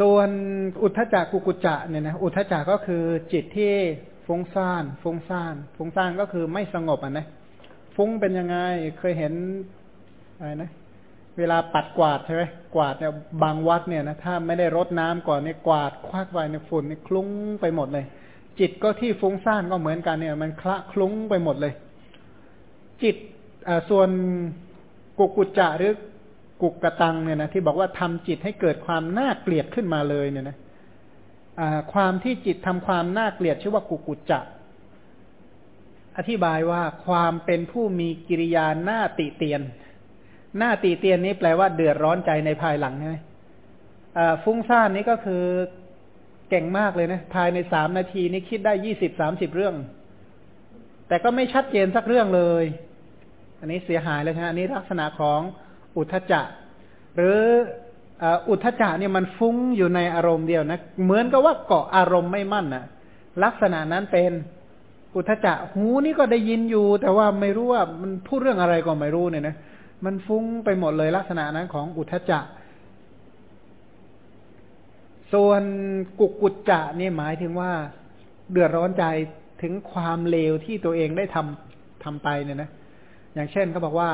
ส่วนอุทธจักกุกุจจะเนี่ยนะอุทธจักก็คือจิตที่ฟุ้งซ่านฟุ้งซ่านฟุ้งซ่านก็คือไม่สงบอะนะฟุ้งเป็นยังไงเคยเห็นอะไรนะเวลาปัดกวาดใช่ไหมกวาดเนี่ยบางวัดเนี่ยนะถ้าไม่ได้รดน้ำก่อนเนี่ยกวาดควักไว้ในฝุ่นเนี่ยคลุ้งไปหมดเลย จิตก็ที่ฟุ้งซ่านก็เหมือนกันเนี่ย มันคละคลุ้งไปหมดเลย จิตส่วนกุกุจจะหรือ กุกกระตังเนี่ยนะที่บอกว่าทำจิตให้เกิดความน่าเกลียดขึ้นมาเลยเนี่ยนะความที่จิตทำความน่าเกลียดชื่อว่ากุกุจจะ อธิบายว่าความเป็นผู้มีกิริยาหน้าติเตียน หน้าติเตียนนี้แปลว่าเดือดร้อนใจในภายหลังใช่ไหมฟุ้งซ่านนี้ก็คือเก่งมากเลยนะ ภายในสามนาทีนี้คิดได้ยี่สิบสามสิบเรื่อง แต่ก็ไม่ชัดเจนสักเรื่องเลย อันนี้เสียหายแล้วใช่ไหมอันนี้ลักษณะของ อุทจจะหรืออุทจจะเนี่ยมันฟุ้งอยู่ในอารมณ์เดียวนะ เหมือนกับว่าเกาะอารมณ์ไม่มั่นนะลักษณะนั้นเป็นอุทจจะหูนี่ก็ได้ยินอยู่ แต่ว่าไม่รู้ว่ามันพูดเรื่องอะไรก็ไม่รู้เนี่ยนะมันฟุ้งไปหมดเลยลักษณะนั้นของอุทจจะส่วนกุกกุจจะนี่หมายถึงว่าเดือดร้อนใจถึงความเลวที่ตัวเองได้ทำทำไปเนี่ยนะ อย่างเช่นเขาบอกว่า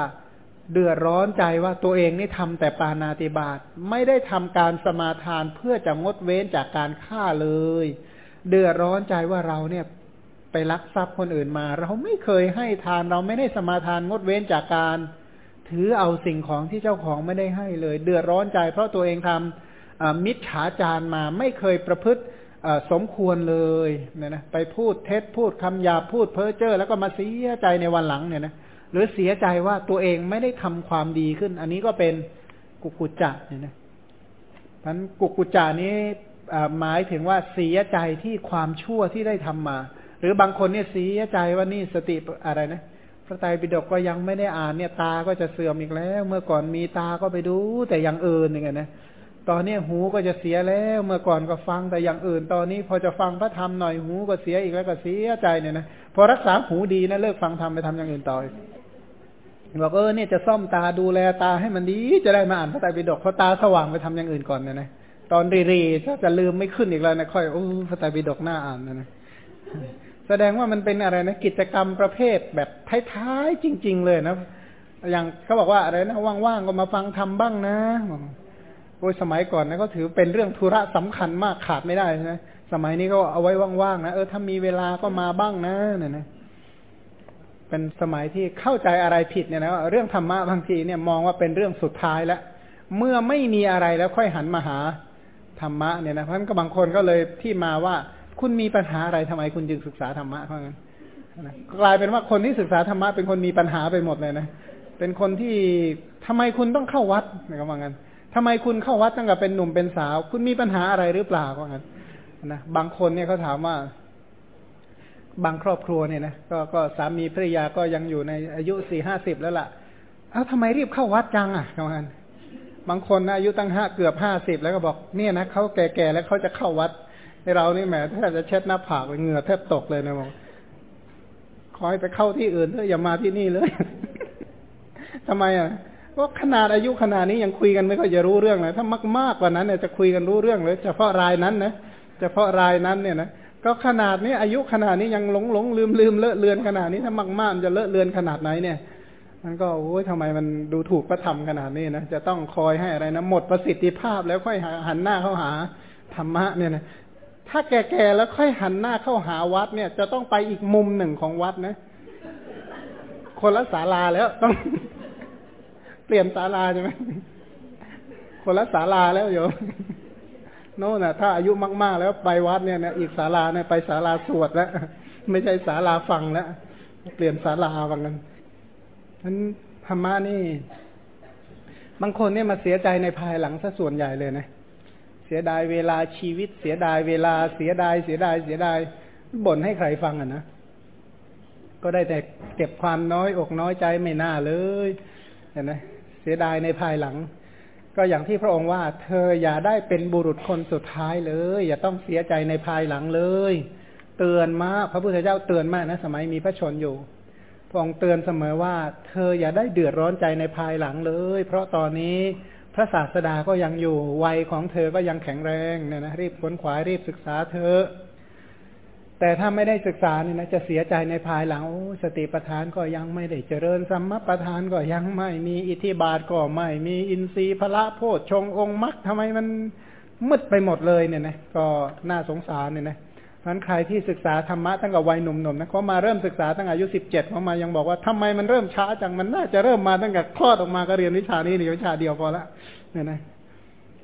เดือดร้อนใจว่าตัวเองนี่ทำแต่ปานาติบาตไม่ได้ทำการสมาทานเพื่อจะงดเว้นจากการฆ่าเลย เดือดร้อนใจว่าเราเนี่ยไปลักทรัพย์คนอื่นมา เราไม่เคยให้ทานเราไม่ได้สมาทานงดเว้นจากการถือเอาสิ่งของที่เจ้าของไม่ได้ให้เลย เดือดร้อนใจเพราะตัวเองทำมิจฉาจารมาไม่เคยประพฤติสมควรเลยเนี่ยนะไปพูดเท็จพูดคำหยาพูดเพ้อเจ้อแล้วก็มาเสียใจในวันหลังเนี่ยนะ หรือเสียใจว่าตัวเองไม่ได้ทำความดีขึ้น อันนี้ก็เป็นกุกุจจะเนี่ยนะพันกุกุจจานี้หมายถึงว่าเสียใจที่ความชั่วที่ได้ทำมา หรือบางคนเนี่ยเสียใจว่านี่สติอะไรนะพระไตรปิฎกก็ยังไม่ได้อ่านเนี่ยตาก็จะเสื่อมอีกแล้ว เมื่อก่อนมีตาก็ไปดู แต่อย่างอื่นอย่างเงี้ยนะตอนนี้หูก็จะเสียแล้ว เมื่อก่อนก็ฟังแต่อย่างอื่น ตอนนี้พอจะฟังพระธรรมหน่อยหูก็เสียอีกแล้วก็เสียใจเนี่ยนะพอรักษาหูดีนะเลิกฟังธรรมไปทำอย่างอื่นต่อ บอกเออเนี่ยจะซ่อมตาดูแลตาให้มันดีจะได้มาอ่านพระไตรปิฎกเพราะตาสว่างไปทำอย่างอื่นก่อนเนี่ยนะตอนรีรีถ้าจะลืมไม่ขึ้นอีกแล้วนะค่อยโอ้พระไตรปิฎกหน้าอ่านนะนะแสดงว่ามันเป็นอะไรนะกิจกรรมประเภทแบบท้ายๆจริง ๆ เลยนะอย่างเขาบอกว่าอะไรนะว่างๆก็มาฟังทำบ้างนะโอ้ยสมัยก่อนนะก็ถือเป็นเรื่องธุระสำคัญมากขาดไม่ได้ใช่ไหมสมัยนี้ก็เอาไว้ว่างๆนะเออถ้ามีเวลาก็มาบ้างนะเนี่ยนะ เป็นสมัยที่เข้าใจอะไรผิดเนี่ยนะเรื่องธรรมะบางทีเนี่ยมองว่าเป็นเรื่องสุดท้ายแล้ว เมื่อไม่มีอะไรแล้วค่อยหันมาหาธรรมะเนี่ยนะเพราะฉะนั้นก็บางคนก็เลยที่มาว่าคุณมีปัญหาอะไรทำไมคุณจึงศึกษาธรรมะเพราะงั้นกลายเป็นว่าคนที่ศึกษาธรรมะเป็นคนมีปัญหาไปหมดเลยนะเป็นคนที่ทำไมคุณต้องเข้าวัดนะว่างั้นทำไมคุณเข้าวัดตั้งแต่เป็นหนุ่มเป็นสาว คุณมีปัญหาอะไรหรือเปล่าว่างั้นนะบางคนเนี่ยเขาถามว่า บางครอบครัวเนี่ยนะก็ก็สามีภรรยาก็ยังอยู่ในอายุสี่ห้าสิบแล้วล่ะ เอ้าทำไมรีบเข้าวัดจังอะประมาณบางคนนะอายุตั้งห้าเกือบห้าสิบแล้วก็บอกเนี่ยนะเขาแก่ๆแล้วเขาจะเข้าวัดในเรานี่แหมแทบจะเช็ดหน้าผากเหงื่อแทบตกเลยนะบอกขอให้ไปเข้าที่อื่นเถอะอย่ามาที่นี่เลยทำไมอะก็ขนาดอายุขนาดนี้ยังคุยกันไม่ค่อยจะรู้เรื่องเลยถ้ามากมากกว่านั้นเนี่ยจะคุยกันรู้เรื่องเลยเฉพาะรายนั้นนะเฉพาะรายนั้นเนี่ยนะ ก็ขนาดนี้อายุขนาดนี้ยังหลงหลงลืมลืมเลอะเลือนขนาดนี้ถ้ามากมากจะเลอะเลือนขนาดไหนเนี่ยมันก็โอ้ยทำไมมันดูถูกพระธรรมขนาดนี้นะจะต้องคอยให้อะไรนะหมดประสิทธิภาพแล้วค่อยหันหน้าเข้าหาธรรมะเนี่ยนะถ้าแก่ๆแล้วค่อยหันหน้าเข้าหาวัดเนี่ย จะต้องไปอีกมุมหนึ่งของวัดนะ คนละศาลาแล้วต้อง เปลี่ยนศาลาใช่ไหมคนละศาลาแล้วโยม โน่นน่ะถ้าอายุมาก ๆ แล้วไปวัดเนี่ยนะอีกศาลาเนี่ยไปศาลาสวดแล้วไม่ใช่ศาลาฟังแล้วเปลี่ยนศาลาว่างันนั้นธรรมะนี่ บางคนเนี่ยมาเสียใจในภายหลังซะส่วนใหญ่เลยนะเสียดายเวลาชีวิต เสียดายเวลาเสียดาย เสียดายเสียดายบ่นให้ใครฟังอะนะก็ได้แต่เก็บความน้อยอกน้อยใจไม่น่าเลยเห็นไหมเสียดายในภายหลัง ก็อย่างที่พระองค์ว่า เธออย่าได้เป็นบุรุษคนสุดท้ายเลย อย่าต้องเสียใจในภายหลังเลย เตือนมากพระพุทธเจ้าเตือนมากนะ สมัยมีพระชนอยู่ พระองค์เตือนเสมอว่า เธออย่าได้เดือดร้อนใจในภายหลังเลย เพราะตอนนี้พระศาสดาก็ยังอยู่วัยของเธอก็ยังแข็งแรงเนี่ยนะรีบขวนขวายรีบศึกษาเธอ แต่ถ้าไม่ได้ศึกษาเนี่ยนะจะเสียใจในภายหลังสติปัฏฐานก็ยังไม่ได้เจริญสัมมาปัฏฐานก็ยังไม่มีอิทธิบาทก็ไม่มีอินทรีย์พละโพชฌงองค์มรรคทำไมมันมืดไปหมดเลยเนี่ยนะก็น่าสงสารเนี่ยนะนั้นใครที่ศึกษาธรรมะตั้งแต่วัยหนุ่มๆนะเขามาเริ่มศึกษาตั้งอายุสิบเจ็ดเขามายังบอกว่าทำไมมันเริ่มช้าจังมันน่าจะเริ่มมาตั้งแต่คลอดออกมาก็เรียนวิชานี้นี่วิชาเดียวพอละเนี่ยนะ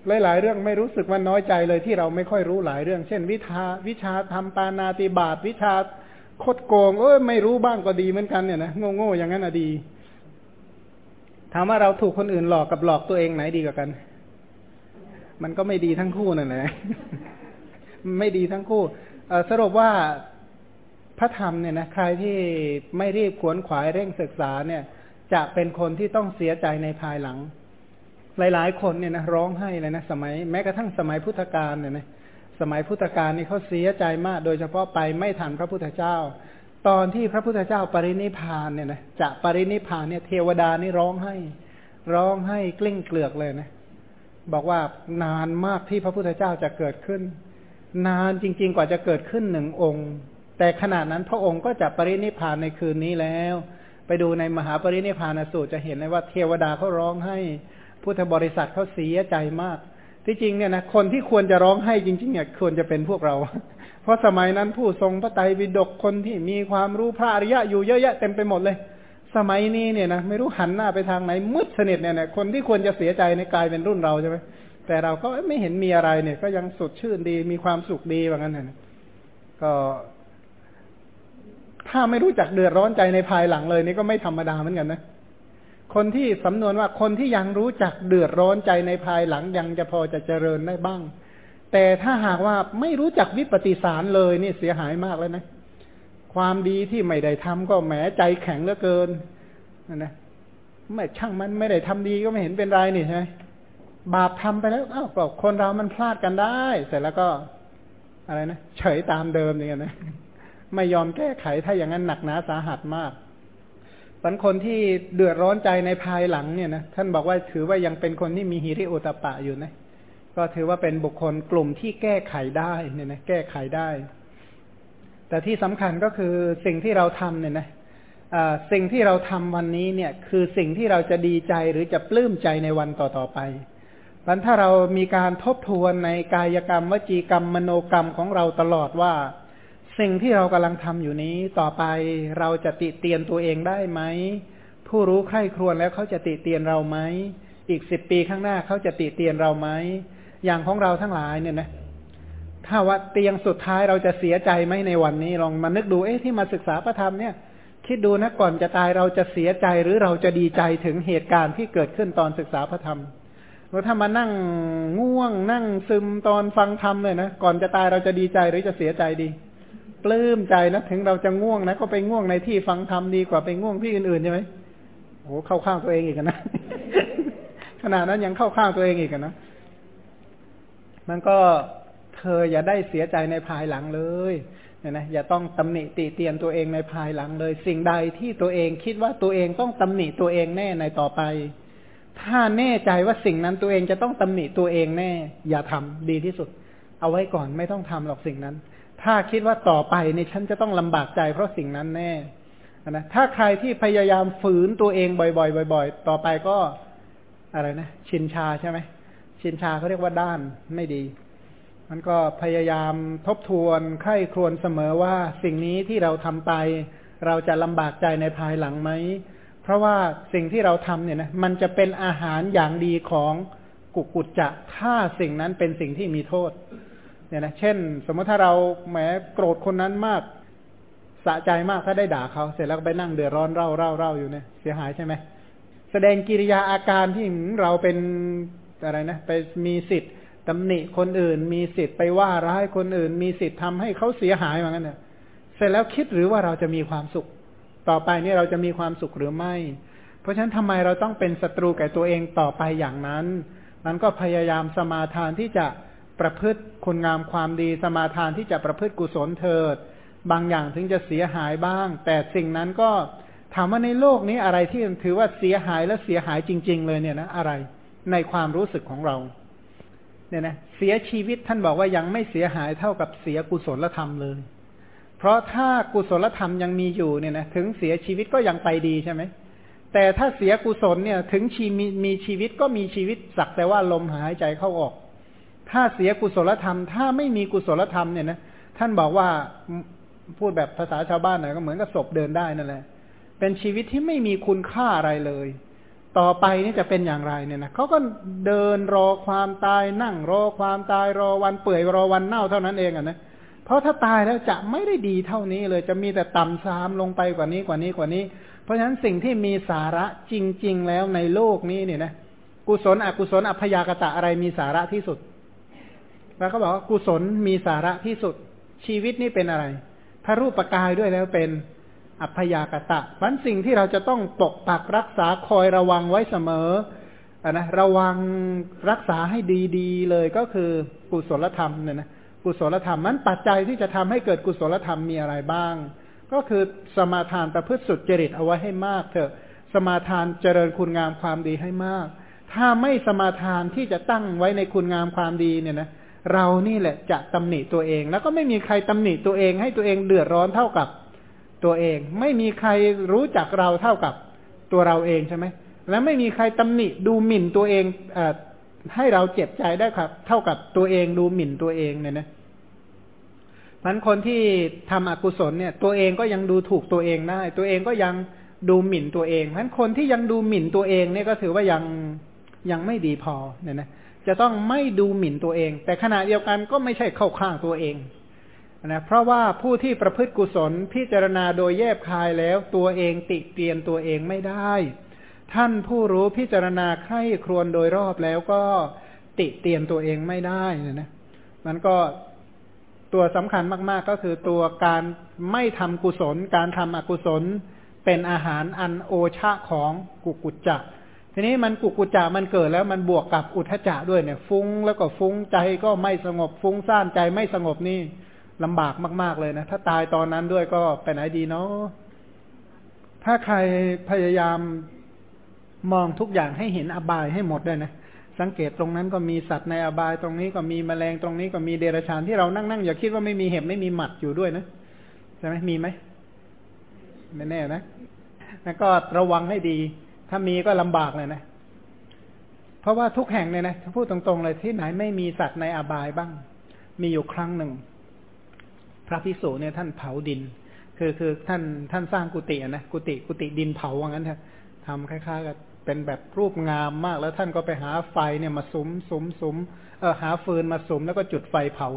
หลายๆเรื่องไม่รู้สึกว่าน้อยใจเลยที่เราไม่ค่อยรู้หลายเรื่อง เช่น วิชาวิชาทำปานาติบาตวิชาคดโกงเอ้ยไม่รู้บ้างก็ดีเหมือนกันเนี่ยนะโง่ๆอย่างนั้นอะดีถามว่าเราถูกคนอื่นหลอกกับหลอกตัวเองไหนดีกว่ากัน มันก็ไม่ดีทั้งคู่นั่นแหละไม่ดีทั้งคู่สรุปว่าพระธรรมเนี่ยนะใครที่ไม่รีบขวนขวายเร่งศึกษาเนี่ย จะเป็นคนที่ต้องเสียใจในภายหลัง หลาย ๆ คนเนี่ยนะร้องไห้เลยนะสมัยแม้กระทั่งสมัยพุทธกาลเนี่ยนะสมัยพุทธกาลนี่เขาเสียใจมาก โดยเฉพาะไปไม่ทันพระพุทธเจ้า ตอนที่พระพุทธเจ้าปรินิพานเนี่ยนะจะปรินิพานเนี่ยเทวดานี่ร้องไห้ ร้องไห้กลิ้งเกลือกเลยนะบอกว่านานมากที่พระพุทธเจ้าจะเกิดขึ้น นานจริง ๆ กว่าจะเกิดขึ้นหนึ่งองค์ แต่ขณะนั้นพระองค์ก็จะปรินิพานในคืนนี้แล้ว ไปดูในมหาปรินิพานสูตรจะเห็นเลยว่าเทวดาเขาร้องให้ พุทธบริษัทเขาเสียใจมาก ที่จริงเนี่ยนะคนที่ควรจะร้องให้จริงๆเนี่ยควรจะเป็นพวกเรา เพราะสมัยนั้นผู้ทรงพระไตรปิฎกคนที่มีความรู้พระอริยะอยู่เยอะแยะเต็มไปหมดเลย สมัยนี้เนี่ยนะไม่รู้หันหน้าไปทางไหนมืดสนิทเนี่ยนะคนที่ควรจะเสียใจในกลายเป็นรุ่นเราใช่ไหมแต่เราก็ไม่เห็นมีอะไรเนี่ย ก็ยังสดชื่นดีมีความสุขดีว่างั้นนะก็ถ้าไม่รู้จักเดือดร้อนใจในภายหลังเลยนี่ก็ไม่ธรรมดาเหมือนกันนะ คนที่สำนวนว่าคนที่ยังรู้จักเดือดร้อนใจในภายหลังยังจะพอจะเจริญได้บ้าง แต่ถ้าหากว่าไม่รู้จักวิปฏิสารเลยนี่เสียหายมากแล้วนะ ความดีที่ไม่ได้ทำก็แหมใจแข็งเหลือเกินนะไม่ช่างมันไม่ได้ทำดีก็ไม่เห็นเป็นไรนี่ใช่ไหมบาปทำไปแล้วอ้าวบอกคนเรามันพลาดกันได้ เสร็จแล้วก็อะไรนะเฉยตามเดิมอย่างนี้นะไม่ยอมแก้ไขถ้าอย่างนั้นหนักหนาสาหัสมาก บางคนที่เดือดร้อนใจในภายหลังเนี่ยนะท่านบอกว่าถือว่ายังเป็นคนที่มีฮิริโอตปะอยู่นะก็ถือว่าเป็นบุคคลกลุ่มที่แก้ไขได้เนี่ยนะแก้ไขได้ แต่ที่สำคัญก็คือสิ่งที่เราทำเนี่ยนะสิ่งที่เราทำวันนี้เนี่ย คือสิ่งที่เราจะดีใจหรือจะปลื้มใจในวันต่อๆไปพันถ้าเรามีการทบทวนในกายกรรมวจีกรรมมโนกรรมของเราตลอดว่า สิ่งที่เรากำลังทำอยู่นี้ต่อไปเราจะติเตียนตัวเองได้ไหม ผู้รู้ใคร่ครวญแล้วเขาจะติเตียนเราไหม อีกสิบปีข้างหน้าเขาจะติเตียนเราไหม อย่างของเราทั้งหลายเนี่ยนะถ้าว่าเตียงสุดท้ายเราจะเสียใจไหมในวันนี้ลองมานึกดูเอ๊ะที่มาศึกษาพระธรรมเนี่ย คิดดูนะก่อนจะตายเราจะเสียใจหรือเราจะดีใจถึงเหตุการณ์ที่เกิดขึ้นตอนศึกษาพระธรรมเราถ้ามานั่งง่วง นั่งซึมตอนฟังธรรมเลยนะ ก่อนจะตายเราจะดีใจหรือจะเสียใจดี ปลื้มใจนะถึงเราจะง่วงนะก็ไปง่วงในที่ฟังธรรมดีกว่าไปง่วงที่อื่นๆใช่ไหมโอ้เข้าข้างตัวเองอีกนะขนาดนั้นยังเข้าข้างตัวเองอีกนะมันก็เธออย่าได้เสียใจในภายหลังเลยเนี่ยนะอย่าต้องตำหนิติเตียนตัวเองในภายหลังเลย สิ่งใดที่ตัวเองคิดว่าตัวเองต้องตำหนิตัวเองแน่ในต่อไป ถ้าแน่ใจว่าสิ่งนั้นตัวเองจะต้องตำหนิตัวเองแน่ อย่าทำดีที่สุด เอาไว้ก่อนไม่ต้องทำหรอกสิ่งนั้น ถ้าคิดว่าต่อไปในฉันจะต้องลำบากใจเพราะสิ่งนั้นแน่นะถ้าใครที่พยายามฝืนตัวเองบ่อยๆบ่อย ๆ ต่อไปก็อะไรนะชินชาใช่ไหมชินชาเขาเรียกว่าด้านไม่ดี มันก็พยายามทบทวนไข้ครวนเสมอว่าสิ่งนี้ที่เราทำไป เราจะลำบากใจในภายหลังไหม เพราะว่าสิ่งที่เราทำเนี่ยนะมันจะเป็นอาหารอย่างดีของกุกุจจะถ้าสิ่งนั้นเป็นสิ่งที่มีโทษ เนี่ยนะเช่น สมมติถ้าเราแหมโกรธคนนั้นมากสะใจมากถ้าได้ด่าเขาเสร็จแล้วไปนั่งเดือดร้อนเร่าเร่าเร่าอยู่เนี่ยเสียหายใช่ไหมแสดงกิริยาอาการที่เราเป็นอะไรนะไปมีสิทธิ์ตำหนิคนอื่น มีสิทธิ์ไปว่าร้ายคนอื่น มีสิทธิ์ทำให้เขาเสียหายเหมือนกันเนี่ยเสร็จแล้วคิดหรือว่าเราจะมีความสุข ต่อไปนี่เราจะมีความสุขหรือไม่ เพราะฉะนั้นทำไมเราต้องเป็นศัตรูแก่ตัวเองต่อไปอย่างนั้นมันก็พยายามสมาทานที่จะ ประพฤติคุณงามความดีสมาทานที่จะประพฤติกุศลเถิด บางอย่างถึงจะเสียหายบ้าง แต่สิ่งนั้นก็ถามว่าในโลกนี้อะไรที่ถือว่าเสียหายและเสียหายจริง ๆ เลยเนี่ยนะอะไรในความรู้สึกของเราเนี่ยนะเสียชีวิตท่านบอกว่ายังไม่เสียหายเท่ากับเสียกุศลธรรมเลย เพราะถ้ากุศลธรรมยังมีอยู่เนี่ยนะถึงเสียชีวิตก็ยังไปดีใช่ไหมแต่ถ้าเสียกุศลเนี่ยถึงชีมีมีชีวิตก็มีชีวิตสักแต่ว่าลมหายใจเข้าออก ถ้าเสียกุศลธรรม ถ้าไม่มีกุศลธรรมเนี่ยนะท่านบอกว่าพูดแบบภาษาชาวบ้านหน่อยก็เหมือนกับศพเดินได้นั่นแหละ เป็นชีวิตที่ไม่มีคุณค่าอะไรเลย ต่อไปนี่จะเป็นอย่างไรเนี่ยนะเขาก็เดินรอความตายนั่งรอความตายรอวันเปื่อยรอวันเน่าเท่านั้นเองอะนะเพราะถ้าตายแล้วจะไม่ได้ดีเท่านี้เลย จะมีแต่ต่ำซามลงไปกว่านี้กว่านี้กว่านี้ เพราะฉะนั้นสิ่งที่มีสาระจริง ๆ แล้วในโลกนี้เนี่ยนะกุศลอกุศลอัพยากตะอะไรมีสาระที่สุด แล้วก็บอกว่ากุศลมีสาระที่สุด ชีวิตนี่เป็นอะไร พระรูปกายด้วยแล้วเป็นอัพยากตะพันสิ่งที่เราจะต้องปกปักรักษาคอยระวังไว้เสมอนะระวังรักษาให้ดีๆ เลยก็คือกุศลธรรมเนี่ยนะกุศลธรรมมันปัจจัยที่จะทำให้เกิดกุศลธรรมมีอะไรบ้าง ก็คือสมาทานประพฤติสุดจริตเอาไว้ให้มากเถอะ สมาทานเจริญคุณงามความดีให้มาก ถ้าไม่สมาทานที่จะตั้งไว้ในคุณงามความดีเนี่ยนะ เรานี่แหละจะตำหนิตัวเอง แล้วก็ไม่มีใครตำหนิตัวเอง ให้ตัวเองเดือดร้อนเท่ากับตัวเอง ไม่มีใครรู้จักเราเท่ากับตัวเราเองใช่ไหมและไม่มีใครตำหนิดูหมิ่นตัวเองอให้เราเจ็บใจได้ครับ เท่ากับตัวเองดูหมิ่นตัวเองเนี่ยนะมันคนที่ทำอกุศลเนี่ย ตัวเองก็ยังดูถูกตัวเองได้ ตัวเองก็ยังดูหมิ่นตัวเองมันคนที่ยังดูหมิ่นตัวเองเนี่ยก็ถือว่ายังยังไม่ดีพอเนี่ยนะ จะต้องไม่ดูหมิ่นตัวเอง แต่ขณะเดียวกันก็ไม่ใช่เข้าข้างตัวเองนะเพราะว่าผู้ที่ประพฤติกุศลพิจารณาโดยแยบคายแล้วตัวเองติเตียนตัวเองไม่ได้ ท่านผู้รู้พิจารณาไข้ครวนโดยรอบแล้วก็ติเตียนตัวเองไม่ได้นะนะมันก็ตัวสำคัญมาก ๆ ก็คือตัวการไม่ทำกุศล การทำอกุศล เป็นอาหารอันโอชะของกุกุจจะ ทีนี้มันกุกุจามันเกิดแล้วมันบวกกับอุทจจะด้วยเนี่ย ฟุ้งแล้วก็ฟุ้งใจก็ไม่สงบฟุ้งซ่านใจไม่สงบนี่ลำบากมาก ๆเลยนะ ถ้าตายตอนนั้นด้วยก็ไปไหนดีเนาะถ้าใครพยายามมองทุกอย่างให้เห็นอบายให้หมดได้นะสังเกตตรงนั้นก็มีสัตว์ในอบายตรงนี้ก็มีแมลงตรงนี้ก็มีเดรัจฉานที่เรานั่งนั่งอย่าคิดว่าไม่มีเห็บไม่มีหมัดอยู่ด้วยนะใช่ไหมมีไหมไม่แน่นะแล้วก็ระวังให้ดี ถ้ามีก็ลำบากเลยนะ เพราะว่าทุกแห่งเนี่ยนะพูดตรงๆเลยที่ไหนไม่มีสัตว์ในอบายบ้าง มีอยู่ครั้งหนึ่ง พระพิสุเนี่ยท่านเผาดิน คือคือท่านท่านสร้างกุฏินะกุฏิกุฏิดินเผาว่างั้นเถอะทำคล้ายๆกับเป็นแบบรูปงามมาก แล้วท่านก็ไปหาไฟเนี่ยมาสุมสุมสุมเออหาฟืนมาสุมแล้วก็จุดไฟเผา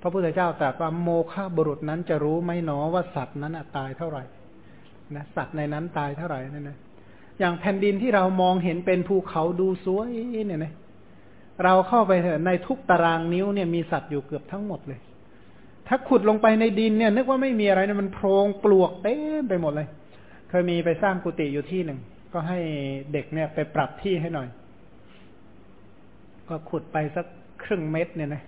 พระพุทธเจ้าตรัสว่าโมฆะบุรุษนั้นจะรู้ไหมหนอว่าสัตว์นั้นตายเท่าไหร่นะสัตว์ในนั้นตายเท่าไหร่นั่นนะ อย่างแผ่นดินที่เรามองเห็นเป็นภูเขาดูสวยเนี่ยนะเราเข้าไปเถอะในทุกตารางนิ้วเนี่ยมีสัตว์อยู่เกือบทั้งหมดเลย ถ้าขุดลงไปในดินเนี่ย นึกว่าไม่มีอะไรเนี่ยมันโพรงปลวกเต็มไปหมดเลย เคยมีไปสร้างกุฏิอยู่ที่หนึ่ง ก็ให้เด็กเนี่ยไปปรับที่ให้หน่อย ก็ขุดไปสักครึ่งเม็ดเนี่ยนะ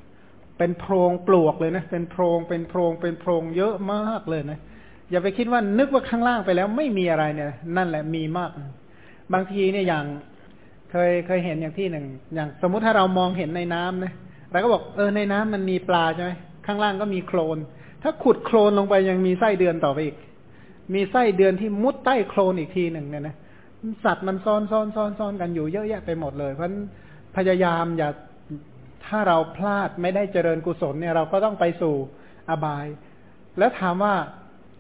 เป็นโพรงปลวกเลยนะ เป็นโพรงเป็นโพรงเป็นโพรงเยอะมากเลยนะ อย่าไปคิดว่านึกว่าข้างล่างไปแล้วไม่มีอะไรเนี่ย นั่นแหละมีมาก บางทีเนี่ยอย่างเคยเคยเห็นอย่างที่หนึ่ง อย่างสมมุติถ้าเรามองเห็นในน้ำนะเราก็บอกเออในน้ำมันมีปลาใช่ไหมข้างล่างก็มีโคลน ถ้าขุดโคลนลงไปยังมีไส้เดือนต่อไปอีก มีไส้เดือนที่มุดใต้โคลนอีกทีหนึ่งเนี่ยนะสัตว์มันซ้อนซ้อนซ้อนซ้อนกันอยู่เยอะแยะไปหมดเลย เพราะพยายามอย่าถ้าเราพลาดไม่ได้เจริญกุศลเนี่ยเราก็ต้องไปสู่อบาย แล้วถามว่า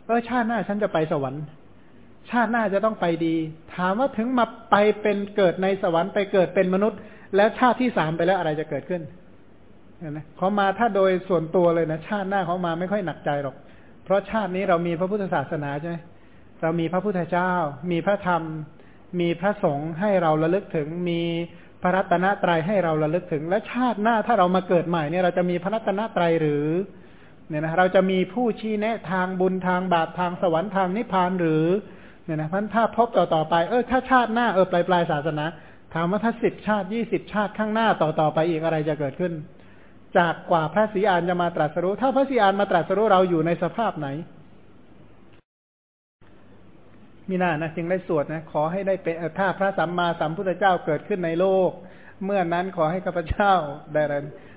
เออชาติหน้าฉันจะไปสวรรค์ ชาติหน้าจะต้องไปดี ถามว่าถึงมาไปเป็นเกิดในสวรรค์ไปเกิดเป็นมนุษย์ แล้วชาติที่สามไปแล้วอะไรจะเกิดขึ้นนะเขามาถ้าโดยส่วนตัวเลยนะชาติหน้าเขามาไม่ค่อยหนักใจหรอก เพราะชาตินี้เรามีพระพุทธศาสนาใช่ไหมเรามีพระพุทธเจ้า มีพระธรรม มีพระสงฆ์ให้เราระลึกถึง มีพระรัตนตรัยให้เราระลึกถึง และชาติหน้าถ้าเรามาเกิดใหม่เนี่ยเราจะมีพระรัตนตรัยหรือ เนี่ยนะเราจะมีผู้ชี้แนะทางบุญทางบาปทางสวรรค์ทางนิพพานหรือเนี่ยนะพันถ้าพบต่อต่อไปเออถ้าชาติหน้าเออปลายปลายศาสนาถามว่าถ้าสิบชาติยี่สิบชาติข้างหน้าต่อต่อไปอีกอะไรจะเกิดขึ้น จากกว่าพระศรีอานจะมาตรัสรู้ ถ้าพระศรีอานมาตรัสรู้เราอยู่ในสภาพไหนมีหน้านะจึงได้สวดนะขอให้ได้เป็นถ้าพระสัมมาสัมพุทธเจ้าเกิดขึ้นในโลก เมื่อนั้นขอให้ข้าพเจ้าได้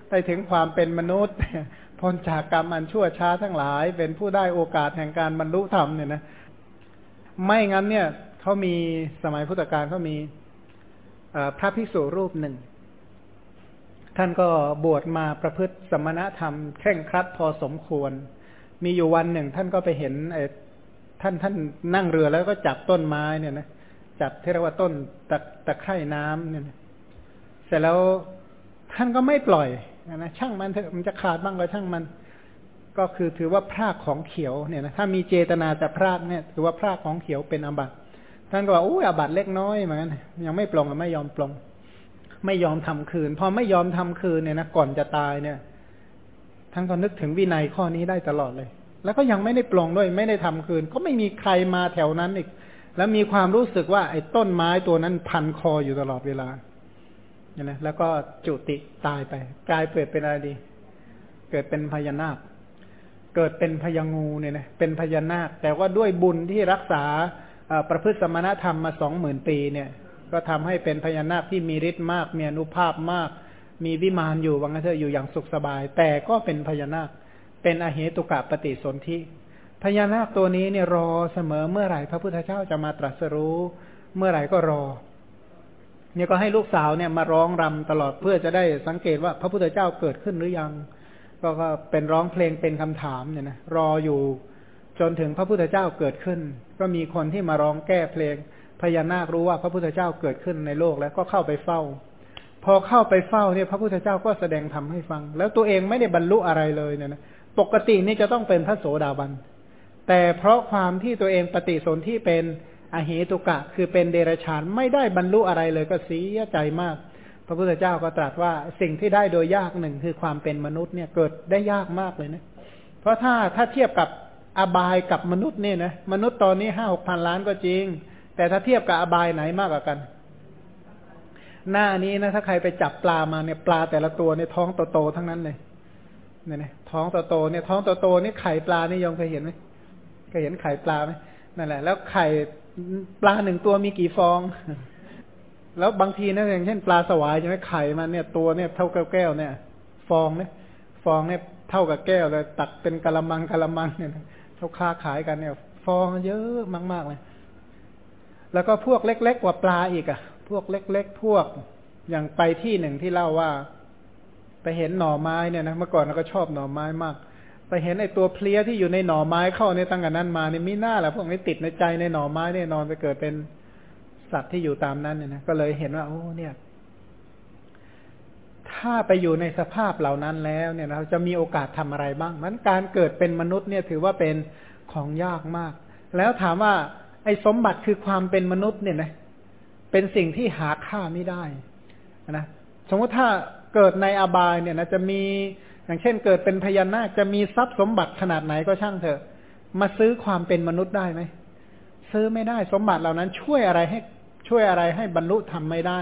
ไปถึงความเป็นมนุษย์ พ้นจากกรรมอันชั่วช้าทั้งหลาย เป็นผู้ได้โอกาสแห่งการบรรลุธรรมเนี่ยนะไม่งั้นเนี่ยเขามีสมัยพุทธกาลเขามีพระภิกษุรูปหนึ่ง ท่านก็บวชมาประพฤติสมณธรรมแข่งครัดพอสมควร มีอยู่วันหนึ่ง ท่านก็ไปเห็นท่านท่านนั่งเรือแล้วก็จับต้นไม้เนี่ยนะจับที่เรียกว่าต้นตะตะไคร่น้ำเนี่ย เสร็จแล้วท่านก็ไม่ปล่อย นะช่างมันเถอะมันจะขาดบ้างก็ช่างมัน ก็คือถือว่าพรากของเขียวเนี่ยนะถ้ามีเจตนาจะพรากเนี่ยถือว่าพรากของเขียวเป็นอบัตท่านก็บอกอู้อบัตเล็กน้อยเหมือนกันยังไม่ปลงไม่ยอมปลง ไม่ยอมทำคืน พอไม่ยอมทำคืนเนี่ยนะก่อนจะตายเนี่ยท่านก็นึกถึงวินัยข้อนี้ได้ตลอดเลย แล้วก็ยังไม่ได้ปลงด้วยไม่ได้ทำคืน ก็ไม่มีใครมาแถวนั้นอีก แล้วมีความรู้สึกว่าไอ้ต้นไม้ตัวนั้นพันคออยู่ตลอดเวลา นี่ยนะแล้วก็จุติตายไป กลายเกิดเป็นอะไรดี เกิดเป็นพญานาค เกิดเป็นพญางูเนี่ยนะเป็นพญานาค แต่ว่าด้วยบุญที่รักษาประพฤติสมณธรรมมาสองหมื่นปีเนี่ย ก็ทำให้เป็นพญานาคที่มีฤทธิ์มาก มีอนุภาพมาก มีวิมานอยู่วังเถอะอยู่อย่างสุขสบาย แต่ก็เป็นพญานาค เป็นอเหตุกะปฏิสนธิพญานาคตัวนี้เนี่ยรอเสมอเมื่อไหร่พระพุทธเจ้าจะมาตรัสรู้ เมื่อไหร่ก็รอ เนี่ยก็ให้ลูกสาวเนี่ยมาร้องรำตลอดเพื่อจะได้สังเกตว่าพระพุทธเจ้าเกิดขึ้นหรือยัง ก็ก็เป็นร้องเพลงเป็นคำถามเนี่ยนะรออยู่จนถึงพระพุทธเจ้าเกิดขึ้น ก็มีคนที่มาร้องแก้เพลงพญานาครู้ว่าพระพุทธเจ้าเกิดขึ้นในโลกแล้วก็เข้าไปเฝ้า พอเข้าไปเฝ้าเนี่ยพระพุทธเจ้าก็แสดงธรรมให้ฟัง แล้วตัวเองไม่ได้บรรลุอะไรเลยเนี่ยนะปกตินี่จะต้องเป็นพระโสดาบัน แต่เพราะความที่ตัวเองปฏิสนธิเป็น อเหตุกะ คือเป็นเดรัจฉานไม่ได้บรรลุอะไรเลยก็เสียใจมาก พระพุทธเจ้าก็ตรัสว่าสิ่งที่ได้โดยยากหนึ่งคือความเป็นมนุษย์เนี่ยเกิดได้ยากมากเลยนะ เพราะถ้าถ้าเทียบกับอบายกับมนุษย์เนี่ยนะมนุษย์ตอนนี้ห้าหกพันล้านก็จริง แต่ถ้าเทียบกับอบายไหนมากกว่ากัน หน้านี้นะถ้าใครไปจับปลามาเนี่ยปลาแต่ละตัวเนี่ยท้องโตๆทั้งนั้นเลยเนี่ยนะท้องโตๆเนี่ยท้องโตๆนี่ไข่ปลานี่ยองเคยเห็นไหมเคยเห็นไข่ปลาไหมนั่นแหละ แล้วไข่ ปลาหนึ่งตัวมีกี่ฟอง แล้วบางทีนะอย่างเช่นปลาสวายใช่ไหมไข่มันเนี่ยตัวเนี่ยเท่ากับแก้วเนี่ย ฟองเนี่ย ฟองเนี่ยเท่ากับแก้วเลยตักเป็นกะละมังกะละมังเนี่ยเขาค้าขายกันเนี่ย ฟองเยอะมากๆเลย แล้วก็พวกเล็ก ๆ กว่าปลาอีกอะ พวกเล็ก ๆ พวกอย่างไปที่หนึ่งที่เล่าว่า ไปเห็นหน่อไม้เนี่ยนะเมื่อก่อนเราก็ชอบหน่อไม้มาก ไปเห็นไอ้ตัวเพลี้ยที่อยู่ในหน่อไม้เข้าในตั้งแต่นั้นมาเนี่ยมีหน้าแหละพวกนี้ติดในใจในหน่อไม้เนี่ยนอนไปเกิดเป็นสัตว์ที่อยู่ตามนั้นเนี่ยนะก็เลยเห็นว่าโอ้เนี่ย ถ้าไปอยู่ในสภาพเหล่านั้นแล้วเนี่ยเราจะมีโอกาสทำอะไรบ้างมันการเกิดเป็นมนุษย์เนี่ยถือว่าเป็นของยากมาก แล้วถามว่า ไอ้สมบัติคือความเป็นมนุษย์เนี่ยนะเป็นสิ่งที่หาค่าไม่ได้นะสมมติถ้าเกิดในอบายเนี่ยนะจะมี อย่างเช่นเกิดเป็นพญานาคจะมีทรัพย์สมบัติขนาดไหนก็ช่างเถอะ มาซื้อความเป็นมนุษย์ได้ไหมซื้อไม่ได้สมบัติเหล่านั้นช่วยอะไรให้ช่วยอะไรให้บรรลุทำไม่ได้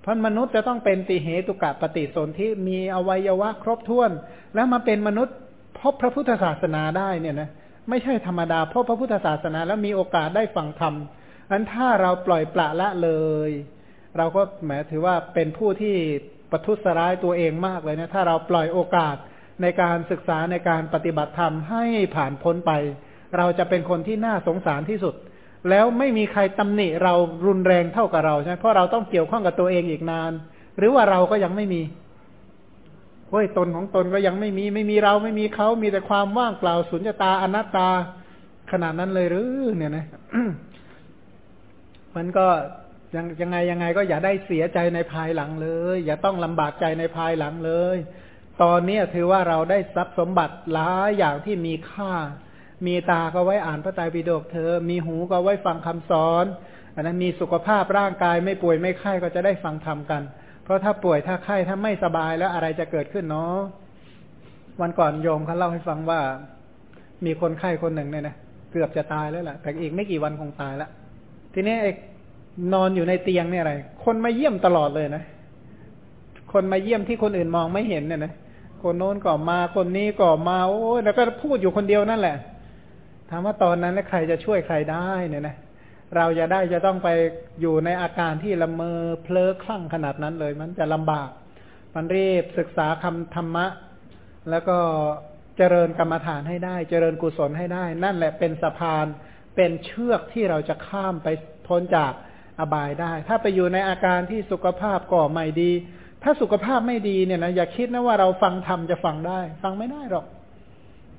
เพราะมนุษย์จะต้องเป็นติเหตุกะปฏิสนธิมีอวัยวะครบถ้วน แล้วมาเป็นมนุษย์พบพระพุทธศาสนาได้เนี่ยนะไม่ใช่ธรรมดาพบพระพุทธศาสนาแล้วมีโอกาสได้ฟังธรรมอันถ้าเราปล่อยปละละเลย เราก็แหมถือว่าเป็นผู้ที่ ประทุษร้ายตัวเองมากเลยนะถ้าเราปล่อยโอกาสในการศึกษาในการปฏิบัติธรรมให้ผ่านพ้นไป เราจะเป็นคนที่น่าสงสารที่สุด แล้วไม่มีใครตำหนิเรารุนแรงเท่ากับเราใช่ไหมเพราะเราต้องเกี่ยวข้องกับตัวเองอีกนาน หรือว่าเราก็ยังไม่มีเฮ้ยตนของตนก็ยังไม่มี ไม่มีเราไม่มีเขามีแต่ความว่างเปล่าสุญญตาอนัตตาขนาดนั้นเลยหรือเนี่ยนะมันก็ ยังยังไงยังไงก็อย่าได้เสียใจในภายหลังเลย อย่าต้องลำบากใจในภายหลังเลย ตอนนี้ถือว่าเราได้ทรัพย์สมบัติหลายอย่างที่มีค่า มีตาก็ไว้อ่านพระไตรปิฎกเธอ มีหูก็ไว้ฟังคำสอนอันนั้นมีสุขภาพร่างกายไม่ป่วยไม่ไข้ก็จะได้ฟังธรรมกัน เพราะถ้าป่วยถ้าไข้ถ้าไม่สบายแล้วอะไรจะเกิดขึ้นเนาะวันก่อนโยมเขาเล่าให้ฟังว่า มีคนไข้คนหนึ่งเนี่ยนะเกือบจะตายแล้วแหละแต่อีกไม่กี่วันคงตายแล้วทีนี้ไอ้ นอนอยู่ในเตียงเนี่ยอะไร คนมาเยี่ยมตลอดเลยนะ คนมาเยี่ยมที่คนอื่นมองไม่เห็นเนี่ยนะ คนโน้นก็มาคนนี้ก็มาโอ้แล้วก็พูดอยู่คนเดียวนั่นแหละ ถามว่าตอนนั้นใครจะช่วยใครได้เนี่ยนะ เราจะได้จะต้องไปอยู่ในอาการที่ละเมอเพลอคลั่งขนาดนั้นเลย มันจะลำบาก มันรีบศึกษาคำธรรมะ แล้วก็เจริญกรรมฐานให้ได้ เจริญกุศลให้ได้ นั่นแหละเป็นสะพาน เป็นเชือกที่เราจะข้ามไปพ้นจาก อบายได้ ถ้าไปอยู่ในอาการที่สุขภาพก่อไม่ดี ถ้าสุขภาพไม่ดีเนี่ยนะอย่าคิดนะว่าเราฟังธรรมจะฟังได้ ฟังไม่ได้หรอก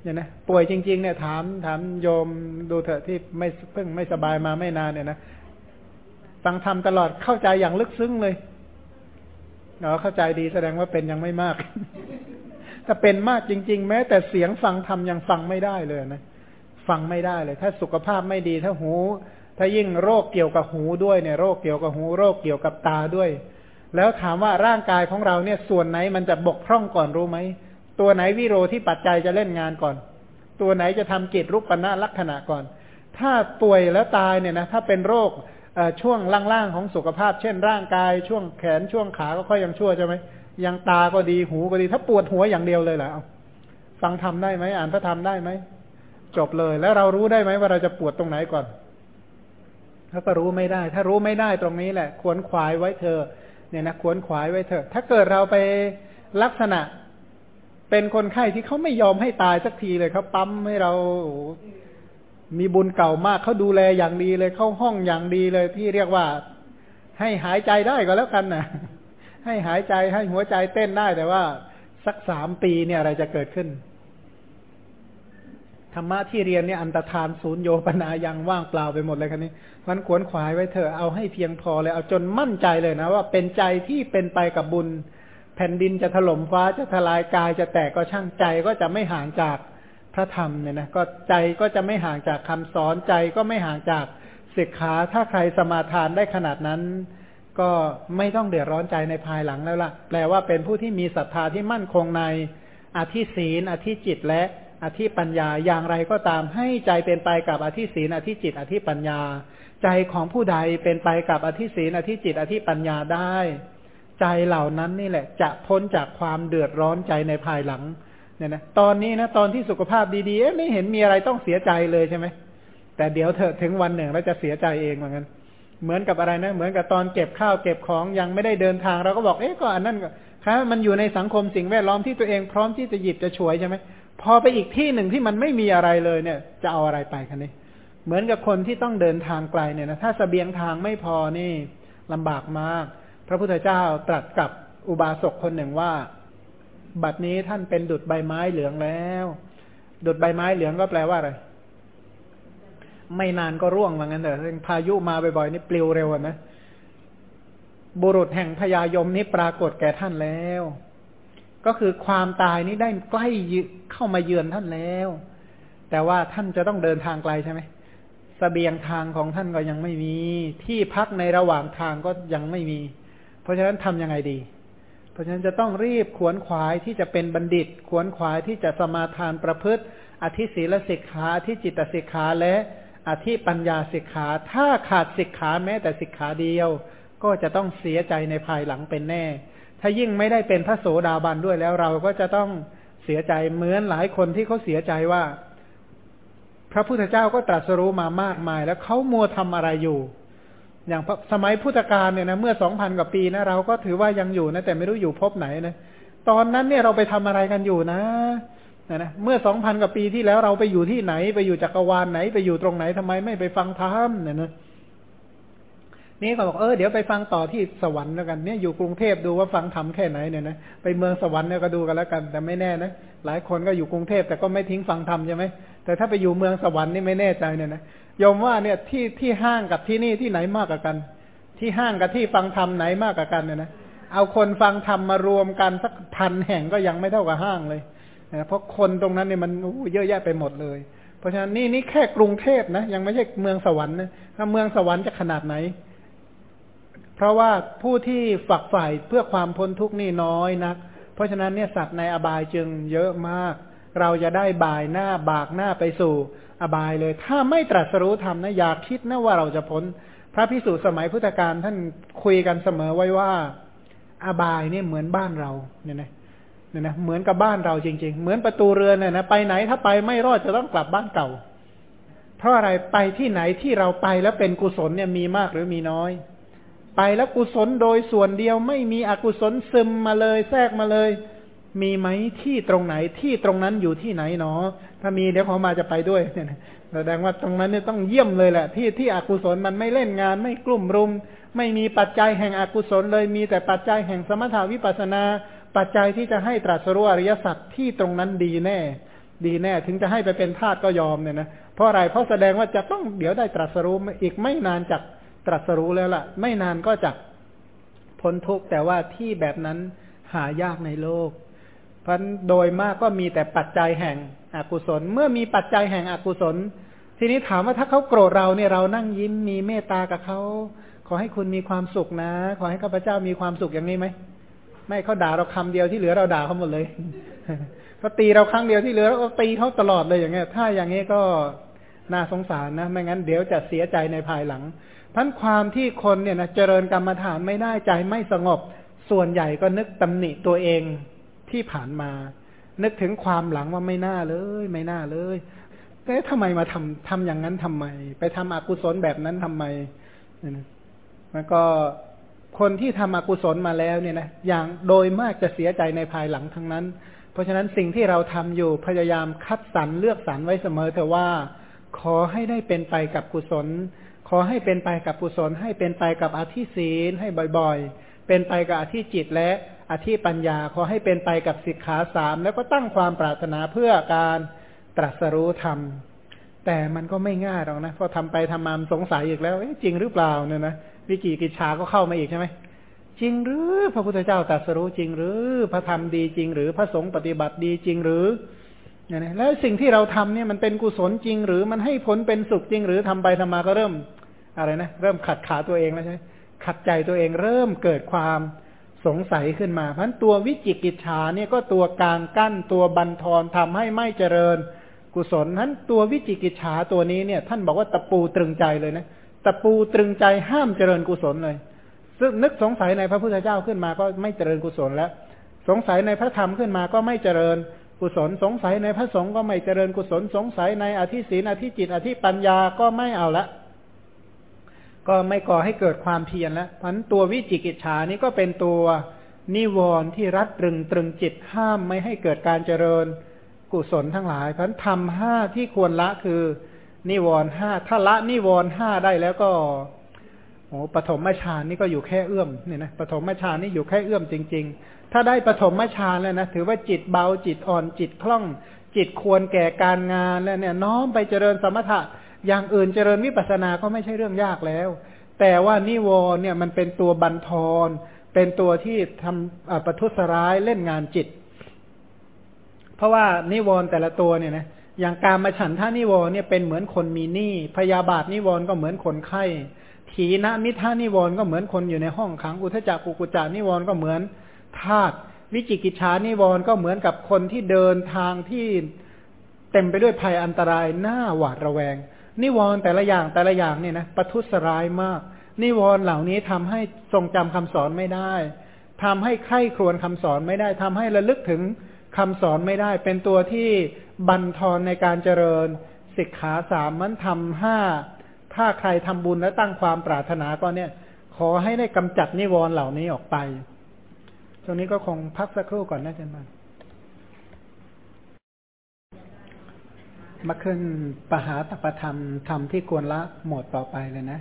เนี่ยนะป่วยจริง ๆ เนี่ยถามถามโยมดูเถอะที่ไม่เพิ่งไม่สบายมาไม่นานเนี่ยนะฟังธรรมตลอดเข้าใจอย่างลึกซึ้งเลยเนาะเข้าใจดีแสดงว่าเป็นยังไม่มาก ถ้าเป็นมากจริง ๆ แม้ แต่เสียงฟังธรรมยังฟังไม่ได้เลยนะฟังไม่ได้เลย ถ้าสุขภาพไม่ดีถ้าหู ถ้ายิ่งโรคเกี่ยวกับหูด้วยเนี่ยโรคเกี่ยวกับหูโรคเกี่ยวกับตาด้วย แล้วถามว่าร่างกายของเราเนี่ยส่วนไหนมันจะบกพร่องก่อนรู้ไหม ตัวไหนวิโรที่ปัจจัยจะเล่นงานก่อน ตัวไหนจะทำกิจรูปปัณะลักษณะก่อน ถ้าป่วยแล้วตายเนี่ยนะถ้าเป็นโรคช่วงล่างๆของสุขภาพ เช่น ร่างกายช่วงแขนช่วงขาก็ค่อยยังชั่วใช่ไหมยังตาก็ดีหูก็ดี ถ้าปวดหัวอย่างเดียวเลยเหรอฟังทำได้ไหมอ่านพระธรรมได้ไหมจบเลยแล้วเรารู้ได้ไหมว่าเราจะปวดตรงไหนก่อน ถ้าก็รู้ไม่ได้ ถ้ารู้ไม่ได้ตรงนี้แหละควรขวายไว้เธอ เนี่ยนะควรขวายไว้เถอถ้าเกิดเราไปลักษณะเป็นคนไข้ที่เขาไม่ยอมให้ตายสักทีเลยเขาปั๊มให้เรามีบุญเก่ามากเขาดูแลอย่างดีเลยเข้าห้องอย่างดีเลยที่เรียกว่า ให้หายใจได้ก็แล้วกันนะให้หายใจให้หัวใจเต้นได้แต่ว่าสักสามปีเนี่ยอะไรจะเกิดขึ้น ธรรมะที่เรียนเนี่ยอันตรธานศูนย์โยปนายังว่างเปล่าไปหมดเลยคันนี้มันขวนขวายไว้เถอะเอาให้เพียงพอเลยเอาจนมั่นใจเลยนะ ว่าเป็นใจที่เป็นไปกับบุญ แผ่นดินจะถล่มฟ้าจะทลายกายจะแตกก็ช่างใจก็จะไม่ห่างจากพระธรรมเนี่ยนะก็ใจก็จะไม่ห่างจากคำสอนใจก็ไม่ห่างจากศิกขาถ้าใครสมาทานได้ขนาดนั้น ก็ไม่ต้องเดือดร้อนใจในภายหลังแล้วล่ะ แปลว่าเป็นผู้ที่มีศรัทธาที่มั่นคงในอธิศีลอธิจิตและ อธิปัญญาอย่างไรก็ตามให้ใจเป็นไปกับอธิศีลอธิจิต อธิปัญญา ใจของผู้ใดเป็นไปกับอธิศีลอธิจิต อธิปัญญาได้ ใจเหล่านั้นนี่แหละ จะพ้นจากความเดือดร้อนใจในภายหลังเนี่ยนะตอนนี้นะตอนที่สุขภาพดีๆไม่เห็นมีอะไรต้องเสียใจเลยใช่ไหมแต่เดี๋ยวเถอะถึงวันหนึ่งเราจะเสียใจเองเหมือนกันเหมือนกับอะไรนะ เหมือนกับตอนเก็บข้าวเก็บของยังไม่ได้เดินทางเราก็บอกเอ๊ะก็อันนั้นก็ครับมันอยู่ในสังคมสิ่งแวดล้อมที่ตัวเองพร้อมที่จะหยิบจะช่วยใช่ไหม พอไปอีกที่หนึ่งที่มันไม่มีอะไรเลยเนี่ย จะเอาอะไรไปคันนี้เหมือนกับคนที่ต้องเดินทางไกลเนี่ยนะถ้าสเสบียงทางไม่พอนี่ลำบากมาก พระพุทธเจ้าตรัสกับอุบาสกคนหนึ่งว่า บัดนี้ท่านเป็นดุดใบไม้เหลืองแล้ว ดุดใบไม้เหลืองก็แปลว่าอะไรไม่นานก็ร่วงเหมือนกันแต่พายุมาบ่อยๆนี่ปลิวเร็วนะบุรุษแห่งพยายมนี้ปรากฏแก่ท่านแล้ว ก็คือความตายนี้ได้ใกล้เข้ามาเยือนท่านแล้ว แต่ว่าท่านจะต้องเดินทางไกลใช่ไหมสเสบียงทางของท่านก็ยังไม่มี ที่พักในระหว่างทางก็ยังไม่มี เพราะฉะนั้นทํำยังไงดี เพราะฉะนั้นจะต้องรีบขวนขวายที่จะเป็นบัณฑิต ขวนขวายที่จะสมาทานประพฤติ อธิศีลสิกขาอธิจิตสิกขาและอธิปัญญาสิกขา ถ้าขาดสิกขาแม้แต่สิกขาเดียว ก็จะต้องเสียใจในภายหลังเป็นแน่ ถ้ายิ่งไม่ได้เป็นพระโสดาบันด้วยแล้วเราก็จะต้องเสียใจเหมือนหลายคนที่เขาเสียใจว่า พระพุทธเจ้าก็ตรัสรู้มามากมาย แล้วเขามัวทำอะไรอยู่ อย่างสมัยพุทธกาลเนี่ยนะเมื่อสองพันกว่าปีนะเราก็ถือว่ายังอยู่นะแต่ไม่รู้อยู่พบไหนนะตอนนั้นเนี่ยเราไปทำอะไรกันอยู่นะนะนะเมื่อสองพันกว่าปีที่แล้วเราไปอยู่ที่ไหน ไปอยู่จักรวาลไหน ไปอยู่ตรงไหนทำไมไม่ไปฟังธรรมเนี่ยนะนี่ นี้ก็บอกเออเดี๋ยวไปฟังต่อที่สวรรค์แล้วกันเนี่ยอยู่กรุงเทพดูว่าฟังธรรมแค่ไหนเนี่ยนะไปเมืองสวรรค์เนี่ยก็ดูกันแล้วกัน แต่ไม่แน่นะหลายคนก็อยู่กรุงเทพแต่ก็ไม่ทิ้งฟังธรรมใช่ไหมแต่ถ้าไปอยู่เมืองสวรรค์นี่ไม่แน่ใจเนี่ยนะยมว่าเนี่ยที่ที่ห้างกับที่นี่ที่ไหนมากกว่ากัน ที่ห้างกับที่ฟังธรรมไหนมากกว่ากันเนี่ยนะเอาคนฟังธรรมมารวมกันสักพันแห่งก็ยังไม่เท่ากับห้างเลยนะเพราะคนตรงนั้นเนี่ยมันเยอะแยะไปหมดเลย เพราะฉะนั้นนี่นี่แค่กรุงเทพนะยังไม่ใช่เมืองสวรรค์นะถ้าเมืองสวรรค์จะขนาดไหน เพราะว่าผู้ที่ฝักใฝ่เพื่อความพ้นทุกข์นี่น้อยนะเพราะฉะนั้นเนี่ยสัตว์ในอบายจึงเยอะมาก เราจะได้บ่ายหน้าบากหน้าไปสู่อบายเลย ถ้าไม่ตรัสรู้ธรรมนะอยากคิดนะว่าเราจะพ้น พระพิสุสมัยพุทธกาลท่านคุยกันเสมอไว้ว่า อบายเนี่ยเหมือนบ้านเราเนี่ยนะเนี่ยนะเหมือนกับบ้านเราจริง ๆ เหมือนประตูเรือนเนี่ยนะไปไหนถ้าไปไม่รอดจะต้องกลับบ้านเก่า เพราะอะไรไปที่ไหนที่เราไปแล้วเป็นกุศลเนี่ยมีมากหรือมีน้อย ไปแล้วกุศลโดยส่วนเดียวไม่มีอกุศลซึมมาเลยแทรกมาเลย มีไหมที่ตรงไหนที่ตรงนั้นอยู่ที่ไหนเนาะถ้ามีเดี๋ยวเขามาจะไปด้วยเนี่ยแสดงว่าตรงนั้นเนี่ยต้องเยี่ยมเลยแหละ ที่ที่อกุศลมันไม่เล่นงาน ไม่กลุ่มรุม ไม่มีปัจจัยแห่งอกุศลเลยมีแต่ปัจจัยแห่งสมถาวิปัสนา ปัจจัยที่จะให้ตรัสรู้อริยสัจที่ตรงนั้นดีแน่ ดีแน่ถึงจะให้ไปเป็นทาสก็ยอมเนี่ยนะเพราะอะไรเพราะแสดงว่าจะต้องเดี๋ยวได้ตรัสรู้อีกไม่นานจาก ตรัสรู้แล้วล่ะ ไม่นานก็จะพ้นทุกข์แต่ว่าที่แบบนั้นหายากในโลก เพราะโดยมากก็มีแต่ปัจจัยแห่งอกุศล เมื่อมีปัจจัยแห่งอกุศล ทีนี้ถามว่าถ้าเขาโกรธเราเนี่ยเรานั่งยิ้มมีเมตตากับเขาขอให้คุณมีความสุขนะ ขอให้ข้าพเจ้ามีความสุขอย่างนี้ไหมไม่เขาด่าเราคำเดียวที่เหลือเราด่าเขาหมดเลยเขาตีเราครั้งเดียวที่เหลือเราตีเขาตลอดเลยอย่างเงี้ย ถ้าอย่างนี้ก็น่าสงสารนะ ไม่งั้นเดี๋ยวจะเสียใจในภายหลัง พันความที่คนเนี่ยนะเจริญกรรมฐานไม่ได้ใจไม่สงบ ส่วนใหญ่ก็นึกตำหนิตัวเองที่ผ่านมา นึกถึงความหลังว่าไม่น่าเลย ไม่น่าเลยแต่ทำไมมาทำทำอย่างนั้นทำไม ไปทำอกุศลแบบนั้นทำไมเนี่ยมันก็คนที่ทำอกุศลมาแล้วเนี่ยนะอย่างโดยมากจะเสียใจในภายหลังทั้งนั้น เพราะฉะนั้นสิ่งที่เราทำอยู่พยายามคัดสรรเลือกสรรไว้เสมอเถอะว่า ขอให้ได้เป็นไปกับกุศล ขอให้เป็นไปกับกุศล ให้เป็นไปกับอธิศีลให้บ่อยๆ เป็นไปกับอธิจิตและอธิปัญญา ขอให้เป็นไปกับสิกขาสามแล้วก็ตั้งความปรารถนาเพื่อการตรัสรู้ธรรม แต่มันก็ไม่ง่ายหรอกนะพอทำไปทำมาสงสัยอีกแล้วจริงหรือเปล่าเนี่ยนะวิกิกิจชาก็เข้ามาอีกใช่ไหมจริงหรือ พระพุทธเจ้าตรัสรู้จริงหรือพระธรรมดีจริง หรือพระสงฆ์ปฏิบัติดีจริงหรือเนี่ยนะแล้วสิ่งที่เราทำเนี่ยมันเป็นกุศลจริงหรือมันให้ผลเป็นสุขจริงหรือทำไปทำมาก็เริ่ม อะไรนะ เริ่มขัดขาตัวเองแล้วใช่ไหมขัดใจตัวเองเริ่มเกิดความสงสัยขึ้นมา เพราะตัววิจิกิจชาเนี่ยก็ตัวกลางกั้นตัวบันทอนทำให้ไม่เจริญ กุศลนั้นตัววิจิกิจฉาตัวนี้เนี่ย ท่านบอกว่าตะปูตรึงใจเลยนะตะปูตรึงใจห้ามเจริญกุศลเลย ซึ่งนึกสงสัยในพระพุทธเจ้าขึ้นมาก็ไม่เจริญกุศลแล้ว สงสัยในพระธรรมขึ้นมาก็ไม่เจริญกุศลสงสัยในพระสงฆ์ก็ไม่เจริญกุศลสงสัยในอธิศีนอธิจิตอธิปัญญาก็ไม่เอาละ ก็ไม่ก่อให้เกิดความเพียรแล้วพันตัววิจิกิจฉานี้ก็เป็นตัวนิวรณ์ที่รัดตรึงตรึงจิตห้ามไม่ให้เกิดการเจริญกุศลทั้งหลายเพราะทำห้าที่ควรละคือ นิวรณ์ห้าถ้าละนิวรณ์ห้าได้แล้วก็โอ้ปฐมฌานนี่ก็อยู่แค่เอื้อมเนี่ยนะปฐมฌานนี่อยู่แค่เอื้อมจริง ๆ ถ้าได้ปฐมฌานแล้วนะถือว่าจิตเบาจิตอ่อนจิตคล่อง จิตควรแก่การงานแล้วเนี่ยน้อมไปเจริญสมถะ อย่างอื่นเจริญวิปัสสนาก็ไม่ใช่เรื่องยากแล้ว แต่ว่านิวรณ์เนี่ยมันเป็นตัวบันทอนเป็นตัวที่ทำปัทุสร้ายเล่นงานจิต เพราะว่านิวรณ์แต่ละตัวเนี่ยนะอย่างการมาฉันท่านิวรณ์เนี่ยเป็นเหมือนคนมีหนี้พยาบาทนิวรณ์ก็เหมือนคนไข้ถีนมิท่านิวรณ์ก็เหมือนคนอยู่ในห้องขังอุทจักกุกุจานิวรณ์ก็เหมือนทาตวิจิกิจชานิวรณ์ก็เหมือนกับคนที่เดินทางที่เต็มไปด้วยภัยอันตรายหน้าหวาดระแวง นิวรณ์แต่ละอย่างแต่ละอย่างเนี่ยนะประทุษร้ายมาก นิวรณ์เหล่านี้ทำให้ทรงจำคำสอนไม่ได้ทำให้ใคร่ครวญคำสอนไม่ได้ทำให้ระลึกถึงคำสอนไม่ได้ เป็นตัวที่บันทอนในการเจริญสิกขาสามมันทำห้าถ้าใครทำบุญและตั้งความปรารถนาก็เนี่ย ขอให้ได้กำจัดนิวรณ์เหล่านี้ออกไปช่วงนี้ก็คงพักสักครู่ก่อนนะอาจารย์ มาขึ้นปหาตปธรรมธรรมที่ควรละหมวดต่อไปเลยนะ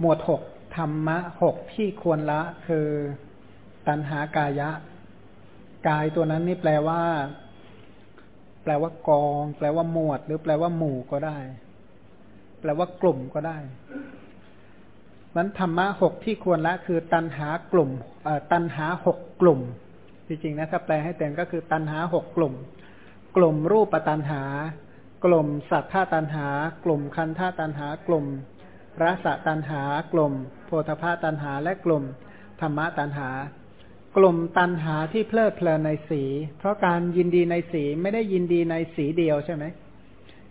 หมวดหกธรรมะหกที่ควรละคือตัณหากายะ กายตัวนั้นนี่แปลว่า แปลว่ากอง แปลว่าหมวด หรือแปลว่าหมู่ก็ได้ แปลว่ากลุ่มก็ได้มันธรรมะหกที่ควรละ คือตันหากลุ่มตันหาหกกลุ่ม จริงๆนะถ้าแปลให้เต็มก็คือตันหาหกกลุ่ม กลุ่มรูปตันหา กลุ่มสัทธาตันหา กลุ่มคันธาตันหา กลุ่มรสตันหา กลุ่มโพธพาตันหา และกลุ่มธรรมะตันหา กลุ่มตันหาที่เพลิดเพลินในสี เพราะการยินดีในสีไม่ได้ยินดีในสีเดียวใช่ไหม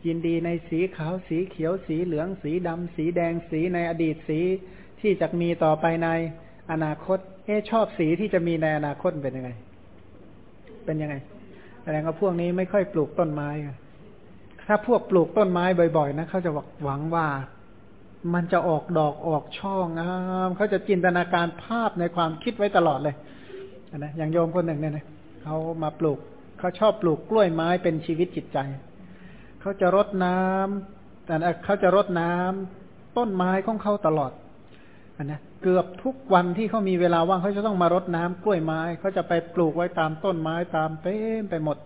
ยินดีในสีขาวสีเขียวสีเหลืองสีดำสีแดงสีในอดีตสีที่จะมีต่อไปในอนาคต เอ๊ชอบสีที่จะมีในอนาคตเป็นยังไง เป็นยังไง แสดงว่าพวกนี้ไม่ค่อยปลูกต้นไม้ ถ้าพวกปลูกต้นไม้บ่อยๆนะเขาจะหวังว่ามันจะออกดอกออกช่องามเขาจะจินตนาการภาพในความคิดไว้ตลอดเลยนะอย่างโยมคนหนึ่งเนี่ยนะเขามาปลูกเขาชอบปลูกกล้วยไม้เป็นชีวิตจิตใจ เขาจะรดน้ำแต่เขาจะรดน้ำต้นไม้ของเขาตลอดอนนะ เกือบทุกวันที่เขามีเวลาว่างเขาจะต้องมารดน้ำกล้วยไม้เขาจะไปปลูกไว้ตามต้นไม้ตามเต็มไปหมด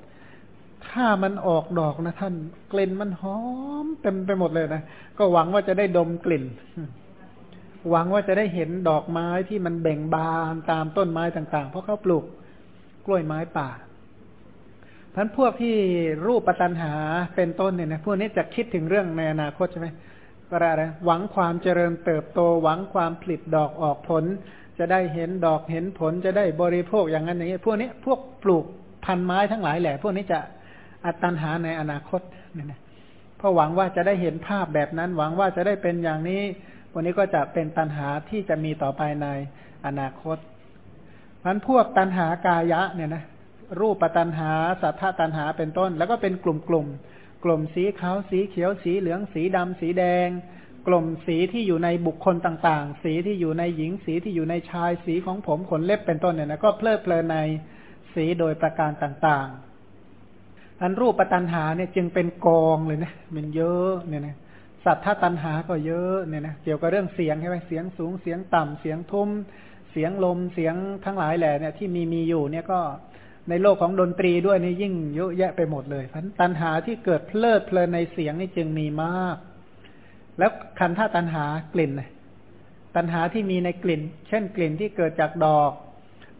ถ้ามันออกดอกนะท่าน กลิ่นมันหอมเต็มไปหมดเลยนะก็หวังว่าจะได้ดมกลิ่น หวังว่าจะได้เห็นดอกไม้ที่มันเบ่งบานตามต้นไม้ต่าง ๆ เพราะเขาปลูกกล้วยไม้ป่าท่านพวกที่รูปปัตันหาเป็นต้นเนี่ยนะพวกนี้จะคิดถึงเรื่องในอนาคตใช่ไหม ก็อะไรหวังความเจริญเติบโต หวังความผลิตดอกออกผล จะได้เห็นดอกเห็นผลจะได้บริโภคอย่างนั้นอย่างนี้พวกนี้พวกปลูกพันไม้ทั้งหลายแหละ พวกนี้จะอัตันหาในอนาคตเนี่ยนะเพราะหวังว่าจะได้เห็นภาพแบบนั้น หวังว่าจะได้เป็นอย่างนี้วันนี้ก็จะเป็นตันหาที่จะมีต่อไปในอนาคตพันพวกตันหากายะเนี่ยนะรูปตันหาสัทธตันหาเป็นต้น แล้วก็เป็นกลุ่มกลุ่ม กลุ่มสีขาวสีเขียวสีเหลืองสีดำสีแดง กลุ่มสีที่อยู่ในบุคคลต่างๆ สีที่อยู่ในหญิงสีที่อยู่ในชายสีของผมขนเล็บเป็นต้นเนี่ยนะก็เพลิดเพลินในสีโดยประการต่างๆ อันรูปตันหาเนี่ยจึงเป็นกองเลยนะมันเยอะเนี่ยนะสัทธตันหาก็เยอะเนี่ยนะเกี่ยวกับเรื่องเสียงใช่ไหมเสียงสูงเสียงต่ำเสียงทุ้มเสียงลมเสียงทั้งหลายแหละเนี่ยที่มีมีอยู่เนี่ยก็ ในโลกของดนตรีด้วยนี่ยิ่งเยอะแยะไปหมดเลยพันตัณหาที่เกิดเพลิดเพลินในเสียงนี่จึงมีมาก แล้วคันท่าตัณหากลิ่นตัณหาที่มีในกลิ่น เช่นกลิ่นที่เกิดจากดอก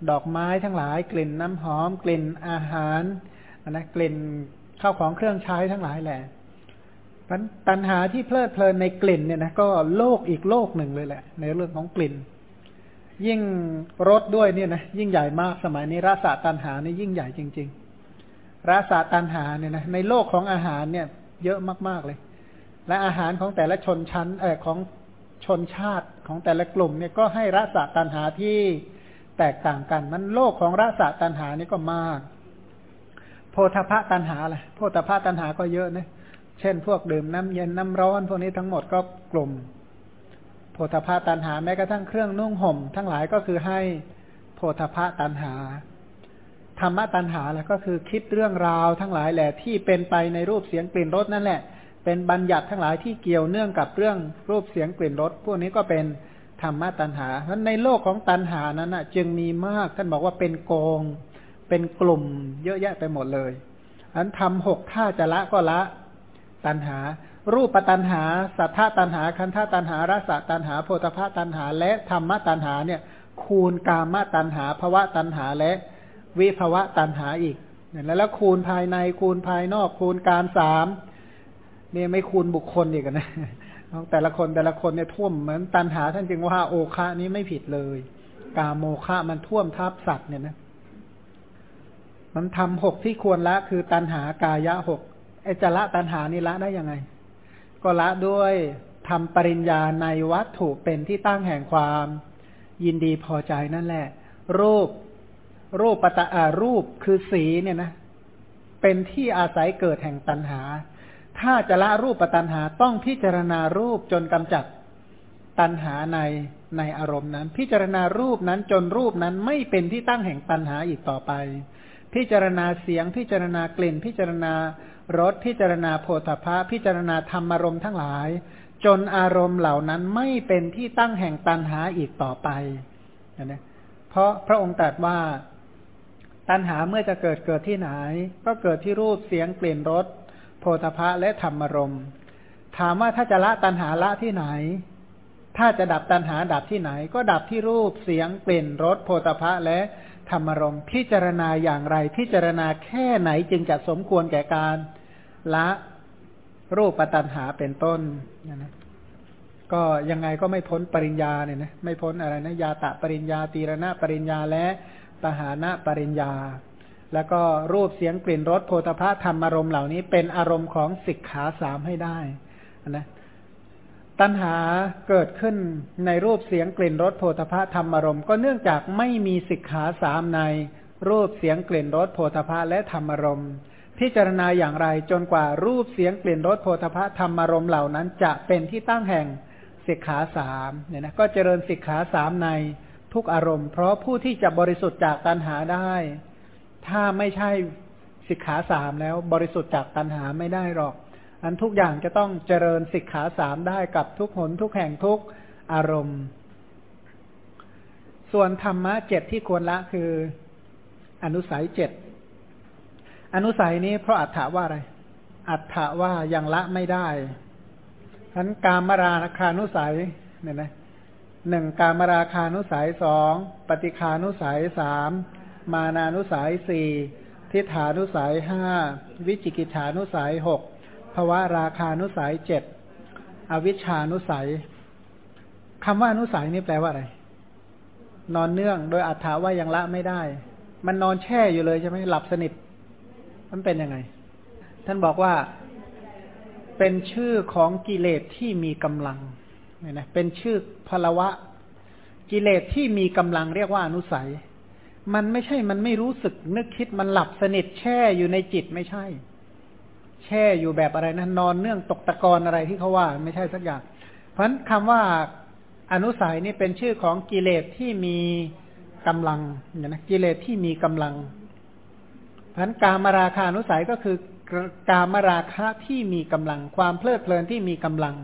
ดอกไม้ทั้งหลาย กลิ่นน้ำหอม กลิ่นอาหารนะกลิ่นข้าวของเครื่องใช้ทั้งหลายแหละพันตัณหาที่เพลิดเพลินในกลิ่นเนี่ยนะก็โลกอีกโลกหนึ่งเลยแหละ ในเรื่องของกลิ่น ยิ่งรสด้วยเนี่ยนะยิ่งใหญ่มากสมัยนี้รสตันหานี่ยิ่งใหญ่จริง ๆรสตันหาเนี่ยนะในโลกของอาหารเนี่ย เยอะมากๆเลย และอาหารของแต่ละชนชั้นเออของชนชาติของแต่ละกลุ่มเนี่ยก็ให้รสตันหาที่แตกต่างกันมันโลกของรสตันหานี่ก็มาก โพธพะตันหาแหละโพธพะตันหาก็เยอะนะเช่น พวกดื่มน้ำเย็นน้ำร้อน พวกนี้ทั้งหมดก็กลุ่ม พธพาตันหาแม้กระทั่งเครื่องนุ่งห่ม ทั้งหลายก็คือให้โพธพาตันหา ธรรมะตันหาแหละก็คือคิดเรื่องราวทั้งหลายแหละที่เป็นไปในรูปเสียงกลิ่นรสนั่นแหละ เป็นบัญญัติทั้งหลายที่เกี่ยวเนื่องกับเรื่องรูปเสียงกลิ่นรสพวกนี้ก็เป็นธรรมะตันหาเพราะในโลกของตันหานั้นนะจึงมีมากท่านบอกว่าเป็นกองเป็นกลุ่มเยอะแยะไปหมดเลยอันทำหกท่าจะละก็ละตันหา รูปตันหา สัทธาตันหา คันธาตันหารสตันหา โพธพาตันหา และธรรมตันหาเนี่ย คูณกามตันหาภวะตันหาและวิภวะตันหาอีกแล้วแล้วคูณภายในคูณภายนอกคูณการสามเนี่ยไม่คูณบุคคลอีกนะแต่ละคนแต่ละคนเนี่ยท่วมเหมือนตันหาท่านจึงว่าโอคะนี้ไม่ผิดเลย กาโมคะมันท่วมทับสัตว์เนี่ยนะมันทำหกที่ควรละคือตันหากายะหกไอจะละตันหานี่ละได้ยังไง ก็ละด้วยทำปริญญาในวัตถุเป็นที่ตั้งแห่งความยินดีพอใจนั่นแหละ รูปรูปปตะอารูปคือสีเนี่ยนะ เป็นที่อาศัยเกิดแห่งตัณหา ถ้าจะละรูปปตัณหาต้องพิจารณารูปจนกำจัดตัณหาในในอารมณ์นั้น พิจารณารูปนั้นจนรูปนั้นไม่เป็นที่ตั้งแห่งตัณหาอีกต่อไป พิจารณาเสียงพิจารณากลิ่นพิจารณา รสพิจารณาโพธพะพิจารณาธรรมารมณ์ทั้งหลาย จนอารมณ์เหล่านั้นไม่เป็นที่ตั้งแห่งตันหาอีกต่อไปนะเพราะพระองค์ตรัสว่าตันหาเมื่อจะเกิดเกิดที่ไหน ก็เกิดที่รูปเสียงกลิ่นรสโพธพะและธรรมารมณ์ ถามว่าถ้าจะละตันหาละที่ไหน ถ้าจะดับตันหาดับที่ไหน ก็ดับที่รูปเสียงกลิ่นรสโพธพะและธรรมารมณ์พิจารณาอย่างไรพิจารณาแค่ไหนจึงจะสมควรแก่การ ละรูปปัตัญหาเป็นต้นนะก็ยังไงก็ไม่พ้นปริญญาเนี่ยนะไม่พ้นอะไรนะยาตะปริญญาตีรณะปริญญาและปหานะปริญญา แล้วก็รูปเสียงกลิ่นรสโพธภาธรรมอารมณ์เหล่านี้ เป็นอารมณ์ของสิกขาสามให้ได้นะตัณหาเกิดขึ้นในรูปเสียงกลิ่นรสโพธภาธรรมอารมณ์ก็เนื่องจากไม่มีสิกขาสามในรูปเสียงกลิ่นรสโพธภาและธรรมอารมณ์ พิจารณาอย่างไรจนกว่ารูปเสียงกลิ่นรสโพธพะธรรมารมเหล่านั้น จะเป็นที่ตั้งแห่งสิกขาสามเนี่ยนะก็เจริญสิกขาสามในทุกอารมณ์ เพราะผู้ที่จะบริสุทธิ์จากตัณหาได้ ถ้าไม่ใช่สิกขาสามแล้วบริสุทธิ์จากตัณหาไม่ได้หรอก อันทุกอย่างจะต้องเจริญสิกขาสามได้กับทุกหนทุกแห่งทุกอารมณ์ ส่วนธรรมะเจ็ดที่ควรละคืออนุสัยเจ็ด อนุสัยนี้เพราะอัฏฐาว่าอะไร อัฏฐาว่ายังละไม่ได้ทั้นการมราคานุสัยเนี่ยนะหนึ่งการมราคานุสัยสองปฏิคานุสัยสามมานานุสัยสี่ทิฏฐานุสัยห้าวิจิกิจฉานุสัยหกภวะราคานุสัยเจ็ดอวิชานุสัยคำว่าอนุสัยนี่แปลว่าอะไร นอนเนื่องโดยอัฏฐาว่ายังละไม่ได้ มันนอนแช่อยู่เลยใช่ไหมหลับสนิท มันเป็นยังไง ท่านบอกว่าเป็นชื่อของกิเลสที่มีกำลังเนี่ยนะเป็นชื่อพลวะ กิเลสที่มีกำลังเรียกว่าอนุสัย มันไม่ใช่มันไม่รู้สึกนึกคิดมันหลับสนิทแช่อยู่ในจิตไม่ใช่ แช่อยู่แบบอะไรนะนอนเนื่องตกตะกอนอะไรที่เขาว่า ไม่ใช่สักอย่าง เพราะฉะนั้นคำว่าอนุสัยนี่เป็นชื่อของกิเลสที่มีกำลังเนี่ยนะกิเลสที่มีกำลัง พันการมราคานุสัยก็คือการมราคะที่มีกำลัง ความเพลิดเพลินที่มีกำลัง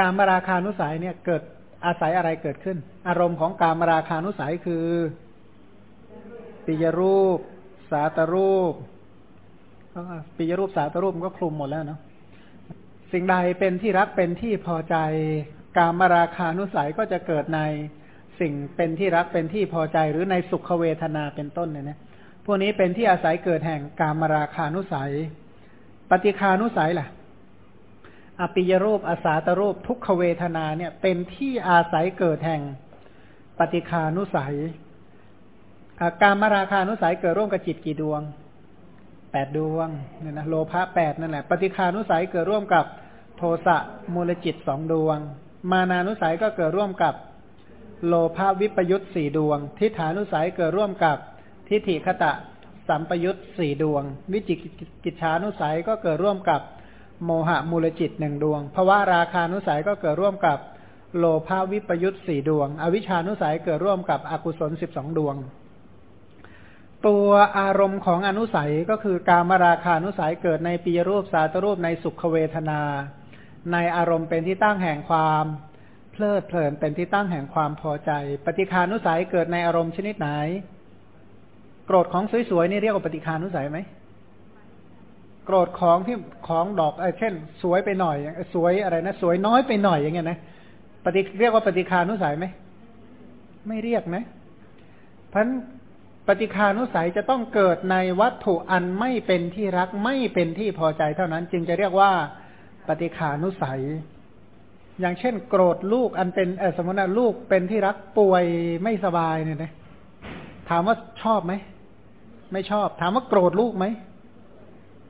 การมราคานุสัยเนี่ยเกิดอาศัยอะไรเกิดขึ้น อารมณ์ของการมราคานุสัยคือปิยรูป สาตรูปปิยรูปสาตรูปก็คลุมหมดแล้วเนาะสิ่งใดเป็นที่รักเป็นที่พอใจ การมราคานุสัยก็จะเกิดในสิ่งเป็นที่รักเป็นที่พอใจหรือในสุขเวทนาเป็นต้นเนี่ยนะ พวกนี้เป็นที่อาศัยเกิดแห่งกามราคานุสัย ปฏิคานุสัยล่ะ อปิยรูปอาสาตรูปทุกขเวทนาเนี่ย เป็นที่อาศัยเกิดแห่งปฏิคานุสัยการมราคานุสัยเกิดร่วมกับจิตกี่ดวงแปดดวงเนี่ยนะโลภะแปดนั่นแหละ ปฏิคานุสัยเกิดร่วมกับโทสะมูลจิตสองดวง มานานุสัยก็เกิดร่วมกับโลภะวิปยุตสี่ดวง ทิฏฐานุสัยเกิดร่วมกับ ทิฏฐิคตะสัมปยุตสี่ดวง วิจิกิจฉานุสัยก็เกิดร่วมกับโมหะมูลจิตหนึ่งดวงภาวะราคานุสัยก็เกิดร่วมกับโลภาวิปยุตสี่ดวง อวิชานุสัยเกิดร่วมกับอกุศลสิบสองดวง ตัวอารมณ์ของอนุสัยก็คือการมราคานุสัยเกิดในปีรูปสาตรูปในสุขเวทนา ในอารมณ์เป็นที่ตั้งแห่งความเพลิดเพลินเป็นที่ตั้งแห่งความพอใจ ปฏิคานุสัยเกิดในอารมณ์ชนิดไหน โกรธของสวยๆนี่เรียกว่าปฏิคานุสัยไหมโกรธของที่ของดอกเช่น สวยไปหน่อยสวยอะไรนะ สวยน้อยไปหน่อยอย่างเงี้ยนะปฏิเรียกว่าปฏิคานุสัยไหมไม่เรียกนะเพราะปฏิคานุสัยจะต้องเกิดในวัตถุอันไม่เป็นที่รักไม่เป็นที่พอใจเท่านั้น จึงจะเรียกว่าปฏิคานุสัย อย่างเช่น โกรธลูกอันเป็นสมมติลูกเป็นที่รักป่วยไม่สบายเนี่ยนะถามว่าชอบไหม ไม่ชอบ ถามว่าโกรธลูกไหม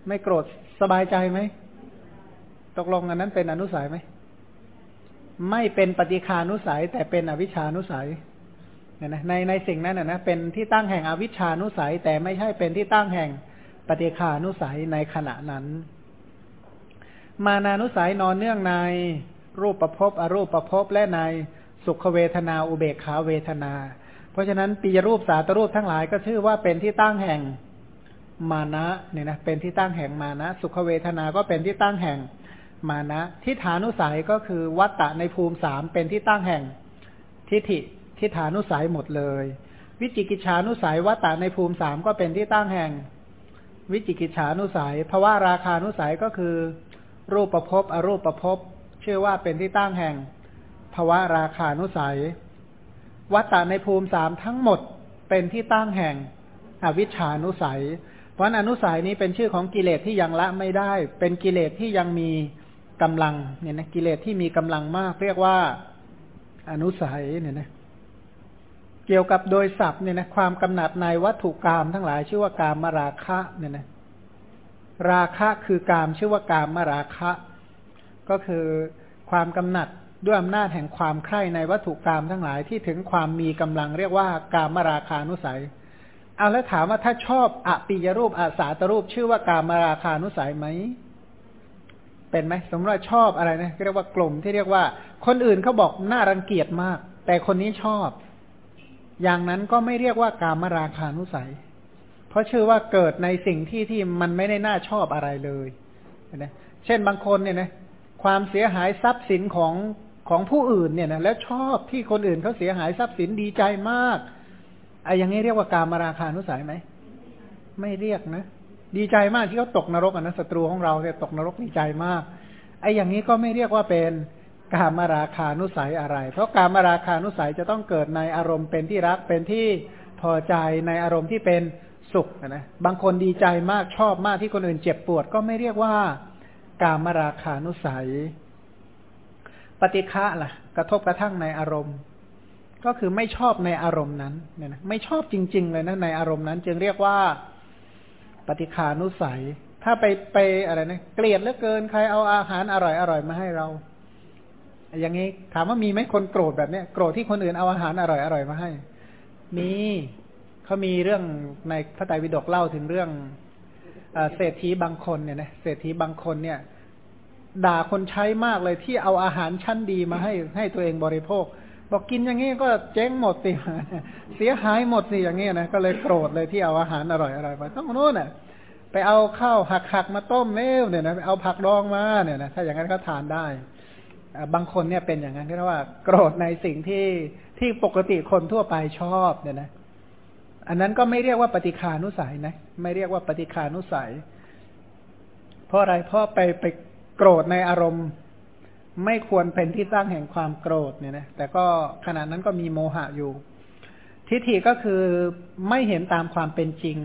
ไม่โกรธสบายใจไหม ตกลงอันนั้นเป็นอนุสัยไหม ไม่เป็นปฏิคานุสัย แต่เป็นอวิชานุสัยนะในในสิ่งนั้นนะเป็นที่ตั้งแห่งอวิชานุสัย แต่ไม่ใช่เป็นที่ตั้งแห่งปฏิคานุสัยในขณะนั้น มานานุสัยนอนเนื่องในรูปประพบอรูปประพบและในสุขเวทนาอุเบกขาเวทนา เพราะฉะนั้นปีรูปสาตรูปทั้งหลายก็ชื่อว่าเป็นที่ตั้งแห่งมานะเนี่ยนะเป็นที่ตั้งแห่งมานะ สุขเวทนาก็เป็นที่ตั้งแห่งมานะทิฏฐานุสัยก็คือวัตตะในภูมิสามเป็นที่ตั้งแห่งทิฏฐิทิฏฐานุสัยหมดเลย วิจิกิจฉานุสัยวัตตะในภูมิสามก็เป็นที่ตั้งแห่ง วิจิกิจฉานุสัยภาวะราคานุสัยก็คือ รูปประพบอรูปประพบชื่อว่าเป็นที่ตั้งแห่งภาวะราคานุสัย วัตตะในภูมิสามทั้งหมดเป็นที่ตั้งแห่งอวิชชานุสัย เพราะอนุสัยนี้เป็นชื่อของกิเลสที่ยังละไม่ได้ เป็นกิเลสที่ยังมีกำลังเนี่ยนะกิเลสที่มีกำลังมาก เรียกว่าอนุสัยเนี่ยนะเกี่ยวกับโดยศัพท์เนี่ยนะความกำหนัดในวัตถุกรรมทั้งหลายชื่อว่ากามมาราคะเนี่ยนะราคะคือกามชื่อว่ากามมาราคะ ก็คือความกำหนัด ด้วยอำนาจแห่งความใคร่ในวัตถุกรรมทั้งหลายที่ถึงความมีกำลังเรียกว่ากามราคานุสัย เอาแล้วถามว่าถ้าชอบอปิยรูปอาสาตรูปชื่อว่ากามราคานุสัยไหมเป็นไหมสมมติว่าชอบอะไรนะเรียกว่ากลุ่มที่เรียกว่า คนอื่นเขาบอกน่ารังเกียจมาก แต่คนนี้ชอบ อย่างนั้นก็ไม่เรียกว่ากามราคานุสัย เพราะชื่อว่าเกิดในสิ่งที่ที่มันไม่ได้น่าชอบอะไรเลยนะเช่นบางคนเนี่ยนะความเสียหายทรัพย์สินของ ของผู้อื่นเนี่ยนะแล้วชอบที่คนอื่นเขาเสียหายทรัพย์สินดีใจมากไอ้อย่างนี้เรียกว่าการมาราคานุสัยไหมไม่เรียกนะ ดีใจมากที่เขาตกนรกอะนะศัตรูของเราเนี่ยตกนรกดีใจมากไอ้อย่างนี้ก็ไม่เรียกว่าเป็นการมาราคานุสัยอะไร เพราะการมาราคานุสัยจะต้องเกิดในอารมณ์เป็นที่รักเป็นที่พอใจในอารมณ์ที่เป็นสุขนะบางคนดีใจมากชอบมากที่คนอื่นเจ็บปวด ก็ไม่เรียกว่าการมาราคานุสัย ปฏิฆะล่ะ กระทบกระทั่งในอารมณ์ ก็คือไม่ชอบในอารมณ์นั้นเนี่ยนะไม่ชอบจริง ๆ เลยนะในอารมณ์นั้น จึงเรียกว่าปฏิคานุสัย ถ้าไปไปอะไรนะเกลียดเหลือเกินใครเอาอาหารอร่อยอร่อยมาให้เรา อย่างนี้ถามว่ามีไหมคนโกรธแบบเนี้ยโกรธที่คนอื่นเอาอาหารอร่อยอร่อยมาให้ มีเขามีเรื่องในพระไตรปิฎกเล่าถึงเรื่องเศรษฐีบางคนเนี่ยนะเศรษฐีบางคนเนี่ย ด่าคนใช้มากเลยที่เอาอาหารชั้นดีมาให้ให้ตัวเองบริโภค บอกกินอย่างนี้ก็เจ๊งหมดสิเสียหายหมดสิอย่างนี้นะก็เลยโกรธเลยที่เอาอาหารอร่อยอร่อยมาต้องโน่นน่ะ ไปเอาข้าวหักหักมาต้มเล้วเนี่ยนะเอาผักดองมาเนี่ยนะถ้าอย่างนั้นก็ทานได้บางคนเนี่ยเป็นอย่างนั้นเรียกว่า โกรธในสิ่งที่ที่ปกติคนทั่วไปชอบเนี่ยนะ อันนั้นก็ไม่เรียกว่าปฏิคานุสัยนะ ไม่เรียกว่าปฏิคานุสัย เพราะอะไรเพราะไปไป โกรธในอารมณ์ ไม่ควรเป็นที่ตั้งแห่งความโกรธเนี่ยนะแต่ก็ขณะนั้นก็มีโมหะอยู่ ทิฏฐิก็คือไม่เห็นตามความเป็นจริง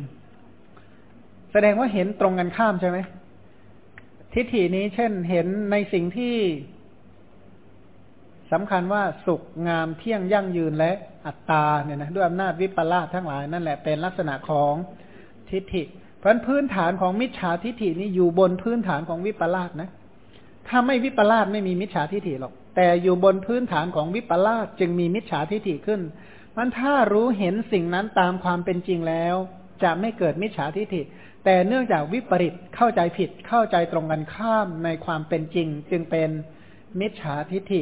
แสดงว่าเห็นตรงกันข้ามใช่ไหมทิฏฐินี้เช่นเห็นในสิ่งที่สำคัญว่าสุขงามเที่ยงยั่งยืนและอัตตาเนี่ยนะด้วยอำนาจวิปลาสทั้งหลายนั่นแหละเป็นลักษณะของทิฏฐิ เพราะพื้นฐานของมิจฉาทิฏฐินี้อยู่บนพื้นฐานของวิปลาสนะ ถ้าไม่วิปลาสไม่มีมิจฉาทิฏฐิหรอก แต่อยู่บนพื้นฐานของวิปลาสจึงมีมิจฉาทิฏฐิขึ้นมันถ้ารู้เห็นสิ่งนั้นตามความเป็นจริงแล้ว จะไม่เกิดมิจฉาทิฏฐิ แต่เนื่องจากวิปริตเข้าใจผิดเข้าใจตรงกันข้ามในความเป็นจริง จึงเป็นมิจฉาทิฏฐิ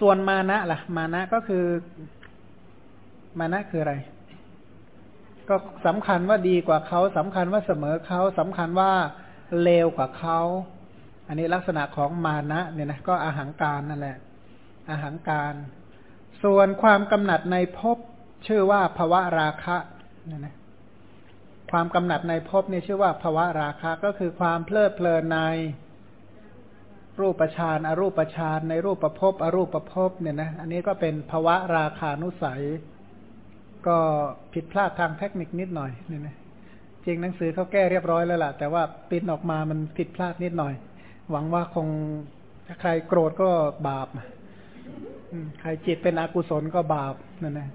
ส่วนมานะล่ะ มานะก็คือ มานะคืออะไร ก็สำคัญว่าดีกว่าเขาสำคัญว่าเสมอเขาสำคัญว่าเลวกว่าเขา อันนี้ลักษณะของมานะเนี่ยนะก็อาหางการนั่นแหละอาหางการ ส่วนความกำหนัดในภพชื่อว่าภวะราคะเนี่ยนะความกำหนัดในภพนี่ชื่อว่าภวะราคะก็คือความเพลิดเพลินในรูปฌานอรูปฌานในรูปประพบอรูปประพบเนี่ยนะอันนี้ก็เป็นภวะราคานุสัย ก็ผิดพลาดทางเทคนิคนิดหน่อยเนี่ยนะจริงหนังสือเขาแก้เรียบร้อยแล้วล่ะ แต่ว่าปิ้นออกมามันผิดพลาดนิดหน่อย หวังว่าคงถ้าใครโกรธก็บาปใครจิตเป็นอกุศลก็บาปนั่นนะ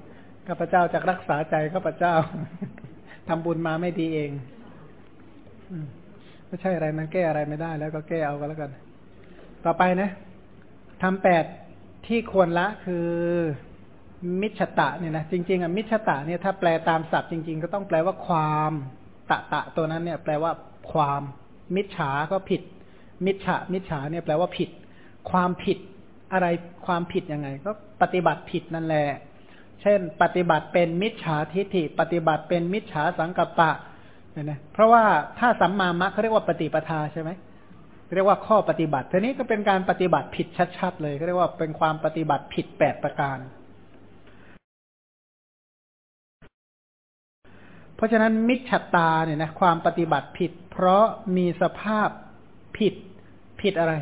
ข้าพเจ้าจะรักษาใจข้าพเจ้าทำบุญมาไม่ดีเองไม่ใช่อะไรมันแก้อะไรไม่ได้ แล้วก็แก้เอาก็แล้วกัน ต่อไปนะทำแปดที่ควรละคือ มิชตะเนี่ยนะจริง ๆอะมิชตะเนี่ยถ้าแปลตามศัพท์จริง ๆ ก็ต้องแปลว่าความตะตะตัวนั้นเนี่ย แปลว่าความมิจฉาก็ผิด มิจฉามิจฉาเนี่ยแปลว่าผิด ความผิดอะไรความผิดยังไง ก็ปฏิบัติผิดนั่นแหละ เช่น ปฏิบัติเป็นมิจฉาทิฏฐิ ปฏิบัติเป็นมิจฉาสังกัปปะเนี่ยนะเพราะว่าถ้าสัมมามัคเขาเรียกว่าปฏิปทาใช่ไหมเรียกว่าข้อปฏิบัติทีนี้ก็เป็นการปฏิบัติผิดชัดๆเลยก็เรียกว่าเป็นความปฏิบัติผิดแปดประการ เพราะฉะนั้นมิจฉตาเนี่ยนะความปฏิบัติผิด เพราะมีสภาพ ผิด ผิดอะไร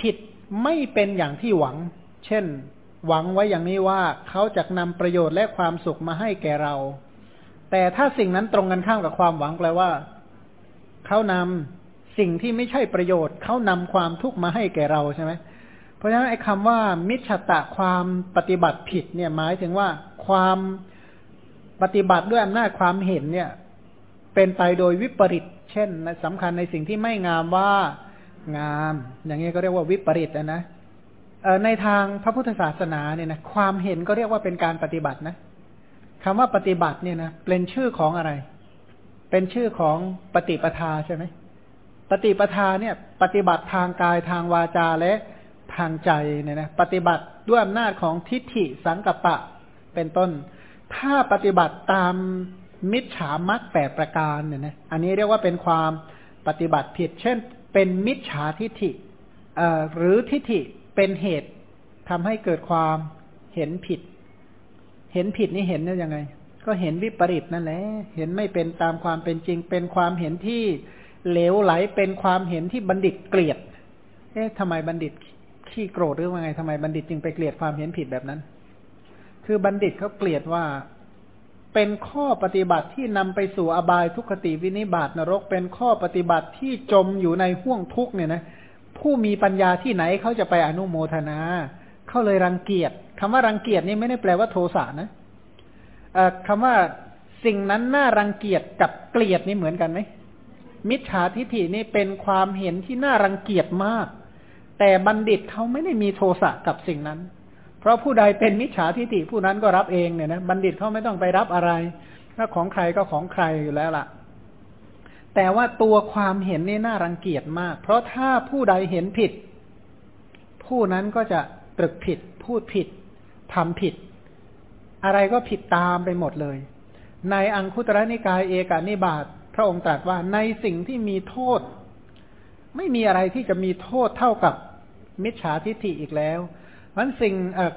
ผิดไม่เป็นอย่างที่หวัง เช่น หวังไว้อย่างนี้ว่าเขาจะนำประโยชน์และความสุขมาให้แก่เรา แต่ถ้าสิ่งนั้นตรงกันข้ามกับความหวังแปลว่า เขานำสิ่งที่ไม่ใช่ประโยชน์ เขานำความทุกข์มาให้แก่เราใช่ไหมเพราะฉะนั้นไอ้คำว่า มิจฉตะความปฏิบัติผิด เนี่ยหมายถึงว่าความปฏิบัติด้วยอำนาจความเห็นเนี่ย เป็นไปโดยวิปริต เช่นสำคัญในสิ่งที่ไม่งามว่างาม อย่างนี้ก็เรียกว่าวิปริตนะในทางพระพุทธศาสนาเนี่ยนะความเห็นก็เรียกว่าเป็นการปฏิบัตินะคำว่าปฏิบัติเนี่ยนะเป็นชื่อของอะไร เป็นชื่อของปฏิปทาใช่ไหมปฏิปทาเนี่ย ปฏิบัติทางกายทางวาจาและทางใจเนี่ยนะปฏิบัติด้วยอำนาจของทิฏฐิสังกัปปะเป็นต้น ถ้าปฏิบัติตาม มิจฉามักแปดประการเนี่ยนะอันนี้เรียกว่าเป็นความปฏิบัติผิด เช่น เป็นมิจฉาทิฏฐิหรือทิฏฐิเป็นเหตุทำให้เกิดความเห็นผิด เห็นผิดนี่เห็นได้ยังไง ก็เห็นวิปริตนั่นแหละ เห็นไม่เป็นตามความเป็นจริง เป็นความเห็นที่เหลวไหล เป็นความเห็นที่บัณฑิตเกลียด เอ๊ะทำไมบัณฑิตขี้โกรธหรือว่าไงทำไมบัณฑิตจึงไปเกลียดความเห็นผิดแบบนั้น คือบัณฑิตเขาเกลียดว่า เป็นข้อปฏิบัติที่นำไปสู่อบายทุกขติวินิบาตนรก เป็นข้อปฏิบัติที่จมอยู่ในห่วงทุกเนี่ยนะผู้มีปัญญาที่ไหนเขาจะไปอนุโมทนาเขาเลยรังเกียจคำว่ารังเกียจนี่ไม่ได้แปลว่าโทสะนะคำว่าสิ่งนั้นน่ารังเกียจกับเกลียดนี่เหมือนกันไหมมิจฉาทิฏฐินี่เป็นความเห็นที่น่ารังเกียจมาก แต่บัณฑิตเขาไม่ได้มีโทสะกับสิ่งนั้น เพราะผู้ใดเป็นมิจฉาทิฏฐิผู้นั้นก็รับเองเนี่ยนะบัณฑิตเขาไม่ต้องไปรับอะไร ถ้าของใครก็ของใครอยู่แล้วล่ะ แต่ว่าตัวความเห็นนี่น่ารังเกียจมาก เพราะถ้าผู้ใดเห็นผิด ผู้นั้นก็จะตรึกผิด พูดผิดทำผิด อะไรก็ผิดตามไปหมดเลย ในอังคุตระนิกายเอกานิบาตพระองค์ตรัสว่าในสิ่งที่มีโทษ ไม่มีอะไรที่จะมีโทษเท่ากับมิจฉาทิฏฐิอีกแล้ว มันสิ่ง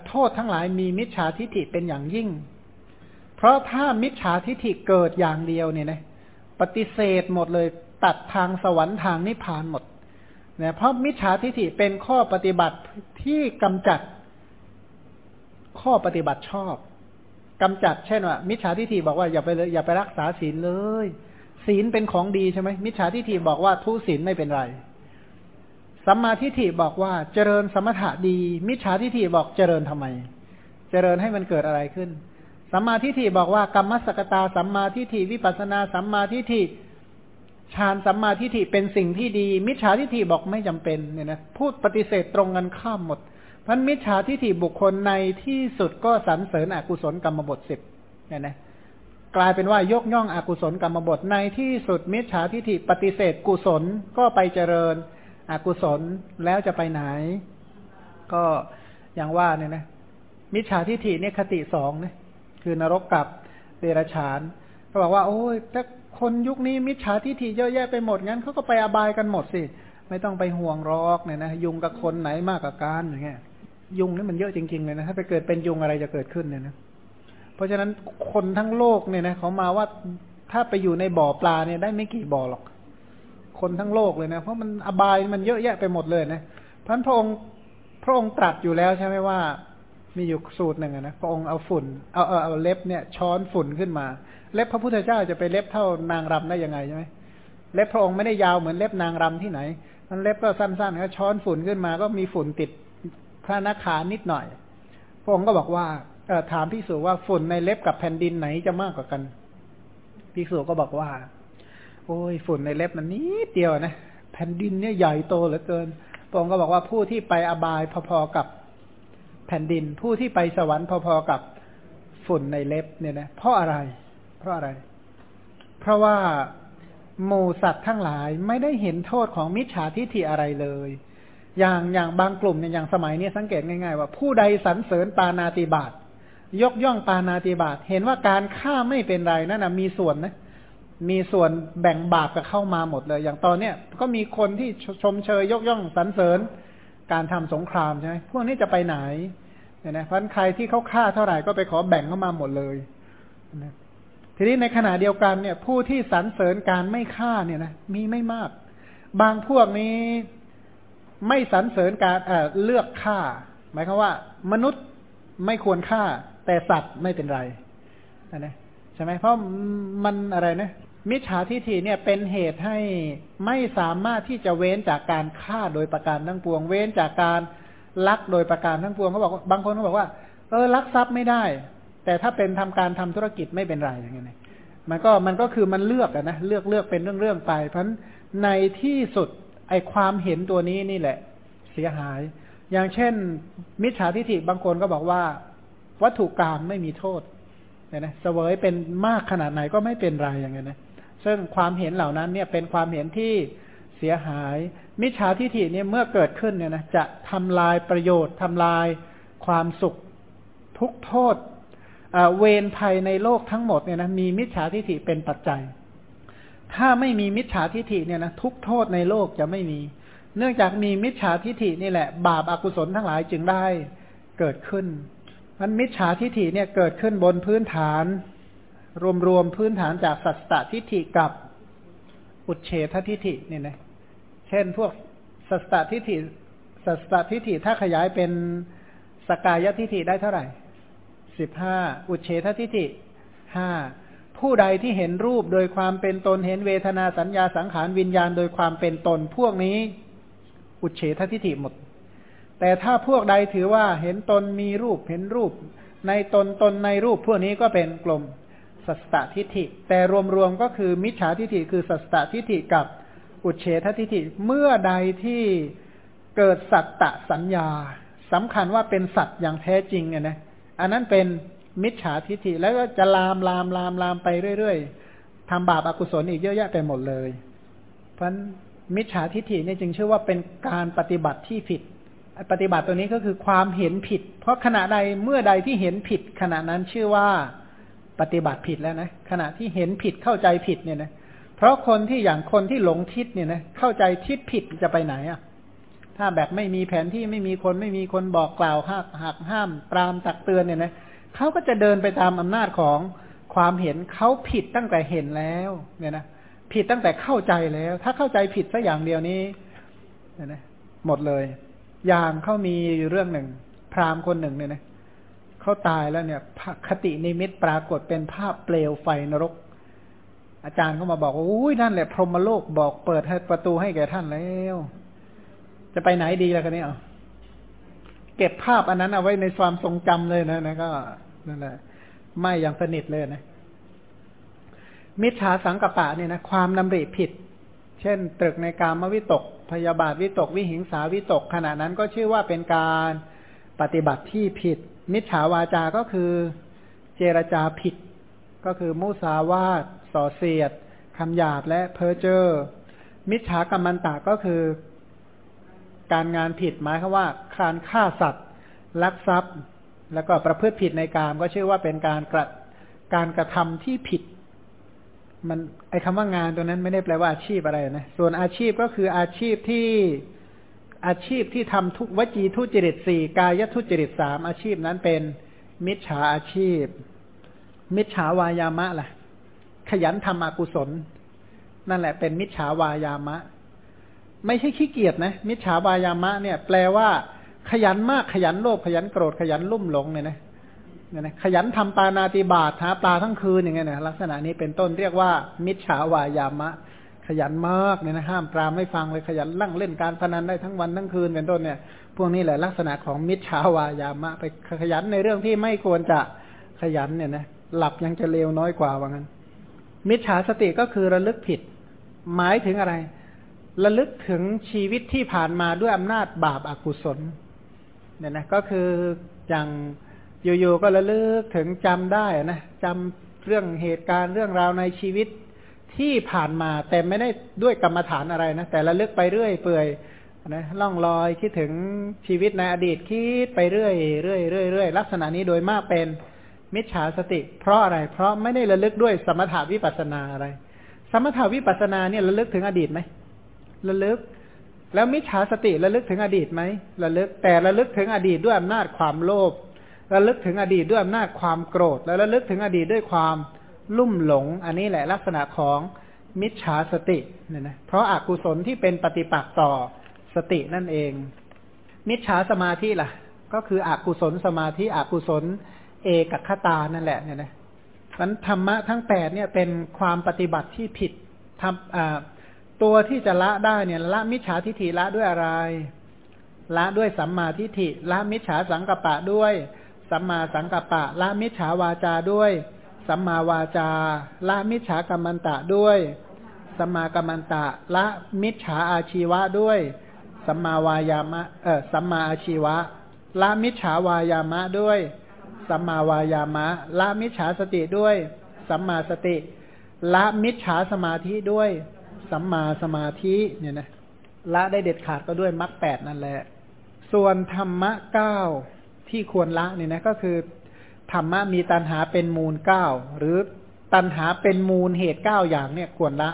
โทษทั้งหลายมีมิจฉาทิฏฐิเป็นอย่างยิ่ง เพราะถ้ามิจฉาทิฏฐิเกิดอย่างเดียวเนี่ยนะปฏิเสธหมดเลยตัดทางสวรรค์ทางนิพพานหมดเนี่ยเพราะมิจฉาทิฏฐิเป็นข้อปฏิบัติที่กำจัดข้อปฏิบัติชอบกำจัดเช่นว่า มิจฉาทิฏฐิบอกว่าอย่าไปเลยอย่าไปรักษาศีลเลย ศีลเป็นของดีใช่ไหมมิจฉาทิฏฐิบอกว่าทุศีลไม่เป็นไร สัมมาทิฏฐิบอกว่าเจริญสมถะดี มิจฉาทิฏฐิบอกเจริญทำไม เจริญให้มันเกิดอะไรขึ้น สัมมาทิฏฐิบอกว่ากรรมสกตาสัมมาทิฏฐิวิปัสนาสัมมาทิฏฐิฌานสัมมาทิฏฐิเป็นสิ่งที่ดี มิจฉาทิฏฐิบอกไม่จำเป็นเนี่ยนะพูดปฏิเสธตรงกันข้ามหมดพันมิจฉาทิฏฐิบุคคลในที่สุดก็สรรเสริญอกุศลกรรมบทสิบเนี่ยนะกลายเป็นว่ายกย่องอกุศลกรรมบทในที่สุดมิจฉาทิฏฐิปฏิเสธกุศลก็ไปเจริญ อกุศลแล้วจะไปไหน ก็อย่างว่าเนี่ยนะ มิจฉาทิฏฐิเนี่ยคติสองนะคือนรกกับเดรัจฉานเขาบอกว่า โอ้ยถ้าคนยุคนี้มิจฉาทิฏฐิเยอะแยะไปหมดงั้นเขาก็ไปอบายกันหมดสิไม่ต้องไปห่วงรอกเนี่ยนะยุงกับคนไหนมากกว่ากันอย่างเงี้ยยุงนี่มันเยอะจริงๆเลยนะถ้าไปเกิดเป็นยุงอะไรจะเกิดขึ้นเนี่ยนะเพราะฉะนั้นคนทั้งโลกเนี่ยนะเขามาว่าถ้าไปอยู่ในบ่อปลาเนี่ยได้ไม่กี่บ่อหรอก คนทั้งโลกเลยนะ เพราะมันอบายมันเยอะแยะไปหมดเลยนะพันพระองค์พระองค์ตรัสอยู่แล้วใช่ไหมว่า มีอยู่สูตรหนึ่งนะพระองค์เอาฝุ่นเอาเอาเอาเล็บเนี่ยช้อนฝุ่นขึ้นมา เล็บพระพุทธเจ้าจะไปเล็บเท่านางรำได้ยังไงใช่ไหมเล็บพระองค์ไม่ได้ยาวเหมือนเล็บนางรำที่ไหนมันเล็บก็สั้นๆก็ช้อนฝุ่นขึ้นมา ก็มีฝุ่นติดพระนักขานิดหน่อย พระองค์ก็บอกว่าเออถามพิสูจว่าฝุ่นในเล็บกับแผ่นดินไหนจะมากกว่ากันพิสูจก็บอกว่า โอ้ยฝุ่นในเล็บมันนิดเดียวนะแผ่นดินเนี่ยใหญ่โตเหลือเกินพระองค์ก็บอกว่าผู้ที่ไปอบายพอๆกับแผ่นดิน ผู้ที่ไปสวรรค์พอๆกับฝุ่นในเล็บเนี่ยนะเพราะอะไร เพราะอะไร เพราะว่าหมูสัตว์ทั้งหลายไม่ได้เห็นโทษของมิจฉาทิฏฐิอะไรเลย อย่างอย่างบางกลุ่มเนี่ยอย่างสมัยนี้สังเกตง่ายๆ ว่าผู้ใดสรรเสริญปานาติบาตยกย่องปานาติบาตเห็นว่าการฆ่าไม่เป็นไรนั่นนะมีส่วนนะ มีส่วนแบ่งบาปกับเข้ามาหมดเลย อย่างตอนเนี้ยก็มีคนที่ชมเชยยกย่องสรรเสริญการทำสงครามใช่ไหมพวกนี้จะไปไหนเนี่ยนะพราะใครที่เขาฆ่าเท่าไหร่ก็ไปขอแบ่งเข้ามาหมดเลยนะทีนี้ในขณะเดียวกันเนี่ย ผู้ที่สรรเสริญการไม่ฆ่าเนี่ยนะมีไม่มาก บางพวกนี้ไม่สรรเสริญการเเลือกฆ่า หมายความว่า มนุษย์ไม่ควรฆ่า แต่สัตว์ไม่เป็นไรนะ ใช่ไหมเพราะมันอะไรนะมิจฉาทิฏฐิเนี่ยเป็นเหตุให้ไม่สามารถที่จะเว้นจากการฆ่าโดยประการทั้งปวง เว้นจากการลักโดยประการทั้งปวงเขาบอกบางคนเขาบอกว่าเออลักทรัพย์ไม่ได้ แต่ถ้าเป็นทำการทำธุรกิจไม่เป็นไรอย่างเงี้ยมันก็มันก็คือมันเลือกอนะเลือกเลือกเป็นเรื่องเรื่องไป เพราะในที่สุดไอความเห็นตัวนี้นี่แหละ เสียหาย อย่างเช่น มิจฉาทิฏฐิบางคนก็บอกว่า วัตถุกรรมไม่มีโทษ เนี่ยนะเสวยเป็นมากขนาดไหนก็ไม่เป็นไรอย่างเงี้ยนะซึ่งความเห็นเหล่านั้นเนี่ยเป็นความเห็นที่เสียหาย มิจฉาทิฏฐิเนี่ยเมื่อเกิดขึ้นเนี่ยนะจะทำลายประโยชน์ทำลายความสุขทุกโทษเวรภัยในโลกทั้งหมดเนี่ยนะมีมิจฉาทิฏฐิเป็นปัจจัย ถ้าไม่มีมิจฉาทิฏฐิเนี่ยนะทุกโทษในโลกจะไม่มี เนื่องจากมีมิจฉาทิฏฐินี่แหละ บาปอากุศลทั้งหลายจึงได้เกิดขึ้น มันมิจฉาทิฏฐิเนี่ยเกิดขึ้นบนพื้นฐาน รวมๆพื้นฐานจากสัตตทิฏฐิกับอุเฉททิฏฐิเนี่ยนะเช่นพวกสัตตทิฏฐิสัตตทิฏฐิถ้าขยายเป็นสกายทิฏฐิได้เท่าไหร่สิบห้าอุเฉททิฏฐิห้าผู้ใดที่เห็นรูปโดยความเป็นตนเห็นเวทนาสัญญาสังขารวิญญาณโดยความเป็นตน พวกนี้ อุเฉททิฏฐิหมด แต่ถ้าพวกใดถือว่าเห็นตนมีรูปเห็นรูป ในตนตนในรูปพวกนี้ก็เป็นกลมสัสตทิฏฐิ แต่รวมๆก็คือมิจฉาทิฏฐิคือสัสตทิฏฐิกับอุเฉททิฏฐิเมื่อใดที่เกิดสัตตสัญญาสำคัญว่าเป็นสัตว์อย่างแท้จริงเนี่ยนะอันนั้นเป็นมิจฉาทิฏฐิแล้วก็จะลามลามลามลามไปเรื่อยๆทำบาปอากุศลอีกเยอะแยะไปหมดเลย เพราะมิจฉาทิฏฐินี่จึงชื่อว่าเป็นการปฏิบัติที่ผิด ปฏิบัติตัวนี้ก็คือความเห็นผิด เพราะขณะใดเมื่อใดที่เห็นผิด ขณะนั้นชื่อว่าปฏิบัติผิดแล้วนะขณะที่เห็นผิดเข้าใจผิดเนี่ยนะเพราะคนที่อย่างคนที่หลงทิศเนี่ยนะเข้าใจทิศผิดจะไปไหนอะ ถ้าแบบไม่มีแผนที่ไม่มีคนไม่มีคนบอกกล่าวหักหักห้ามปรามตักเตือนเนี่ยนะเขาก็จะเดินไปตามอำนาจของความเห็นเขาผิดตั้งแต่เห็นแล้วเนี่ยนะผิดตั้งแต่เข้าใจแล้ว ถ้าเข้าใจผิดสักอย่างเดียวนี้เนี่ยนะหมดเลย อย่างเขามีเรื่องหนึ่ง พราหมณ์คนหนึ่งเนี่ยนะเขาตายแล้วเนี่ยคตินิมิตปรากฏเป็นภาพเปลวไฟนรก อาจารย์เขามาบอกว่าอุ้ยนั่นแหละพรหมโลกบอกเปิดให้ประตูให้แก่ท่านแล้ว จะไปไหนดีล่ะกันเนี่ยเก็บภาพอันนั้นเอาไว้ในความทรงจำเลยนะนะก็นั่นแหละไม่อย่างสนิทเลยนะมิจฉาสังกปะเนี่ยนะความนำริผิด เช่น ตรึกในการมวิตก พยาบาทวิตก วิหิงสาวิตก ขณะนั้นก็ชื่อว่าเป็นการปฏิบัติที่ผิด มิจฉาวาจาก็คือเจรจาผิด ก็คือมุสาวาทส่อเสียดคำหยาบและเพอเจอร์มิจฉากรรมันตาก็คือการงานผิดหมายคือว่าการฆ่าสัตว์ลักทรัพย์ แล้วก็ประพฤติผิดในการก็ชื่อว่าเป็นการกระการกระทำที่ผิด มันไอคำว่างานตัวนั้นไม่ได้แปลว่าอาชีพอะไรนะ ส่วนอาชีพก็คืออาชีพที่อาชีพที่ทำทุกวจีทุจริตสี่กายทุจริตสามอาชีพนั้นเป็นมิจฉาอาชีพ มิจฉาวายามะล่ะ ขยันทำอกุศล นั่นแหละเป็นมิจฉาวายามะ ไม่ใช่ขี้เกียจนะ มิจฉาบายามะเนี่ย แปลว่า ขยันมากขยันโลภขยันโกรธขยันลุ่มหลงเนี่ยนะ เนี่ยนะขยันทำปานาติบาตหาปลาทั้งคืนอย่างเงี้ยนะลักษณะนี้เป็นต้นเรียกว่า มิจฉาวายามะ ขยันมากเนี่ยนะห้ามปรามไม่ฟังเลยขยันลั่งเล่นการพนันได้ทั้งวันทั้งคืนเป็นต้นเนี่ย พวกนี้แหละลักษณะของมิจฉาวายามะ ไปขยันในเรื่องที่ไม่ควรจะขยันเนี่ยนะหลับยังจะเลวน้อยกว่าว่างั้น มิจฉาสติก็คือระลึกผิด หมายถึงอะไร ระลึกถึงชีวิตที่ผ่านมาด้วยอำนาจบาปอากุศลเนี่ยนะก็คืออย่าง อยู่ๆก็ระลึกถึงจำได้นะจำเรื่องเหตุการณ์เรื่องราวในชีวิตที่ผ่านมาแต่ไม่ได้ด้วยกรรมฐานอะไรนะแต่ระลึกไปเรื่อยเปื่อยนะล่องลอยคิดถึงชีวิตในอดีตคิดไปเรื่อยเรื่อยเรื่อยเรื่อยลักษณะนี้โดยมากเป็นมิจฉาสติ เพราะอะไร เพราะไม่ได้ระลึกด้วยสมถาวิปัสนาอะไร สมถาวิปัสนาเนี่ยระลึกถึงอดีตไหมระลึก แล้วมิจฉาสติระลึกถึงอดีตไหมระลึกแต่ระลึกถึงอดีตด้วยอำนาจความโลภ ระลึกถึงอดีตด้วยอำนาจความโกรธ แล้วระลึกถึงอดีตด้วยความลุ่มหลง อันนี้แหละลักษณะของมิจฉาสติเนี่ยนะเพราะอากุศลที่เป็นปฏิปักษ์ต่อสตินั่นเอง มิจฉาสมาธิล่ะ ก็คืออกุศลสมาธิอกุศล เอกคตานั่นแหละเนี่ยนะมันธรรมะทั้งแปดเนี่ยเป็นความปฏิบัติที่ผิดทำตัวที่จะละได้เนี่ยละมิจฉาทิฏฐิละด้วยอะไร ละด้วยสัมมาทิฏฐิละมิจฉาสังกปะด้วย สัมมาสังกัปะละมิจฉาวาจาด้วย สัมมาวาจาละมิจฉากรรมันตะด้วย สัมมากรรมันตะละมิจฉาอาชีวะด้วย สัมมาวายามะเออสัมมาอาชีวะละมิจฉาวายามะด้วย สัมมาวายามะละมิจฉาสติด้วย สัมมาสติละมิจฉาสมาธิด้วย สัมมาสมาธิเนี่ยนะละได้เด็ดขาดก็ด้วยมรรคแปดนั่นแหละ ส่วนธรรมะเก้า ที่ควรละเนี่ยนะก็คือธรรมะมีตัณหาเป็นมูลเก้าหรือตัณหาเป็นมูลเหตุเก้าอย่างเนี่ยควรละ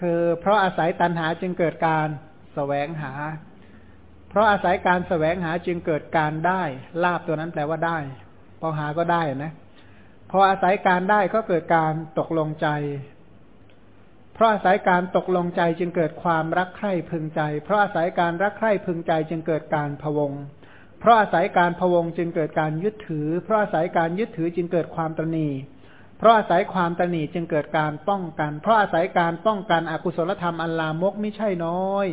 คือเพราะอาศัยตัณหาจึงเกิดการแสวงหา เพราะอาศัยการแสวงหาจึงเกิดการได้ลาบตัวนั้นแปลว่าได้พอหาก็ได้นะพออาศัยการได้ก็เกิดการตกลงใจ เพราะอาศัยการตกลงใจจึงเกิดความรักใคร่พึงใจ เพราะอาศัยการรักใคร่พึงใจจึงเกิดการพวง ราะอาศัยการพวงจึงเกิดการยึดถือ เพราะอาศัยการยึดถือจึงเกิดความตนีเพราะอาศัยความตนีจึงเกิดการป้องกัน เพราะอาศัยการป้องกันอกุศลธรรมอันลามกไม่ใช่น้อย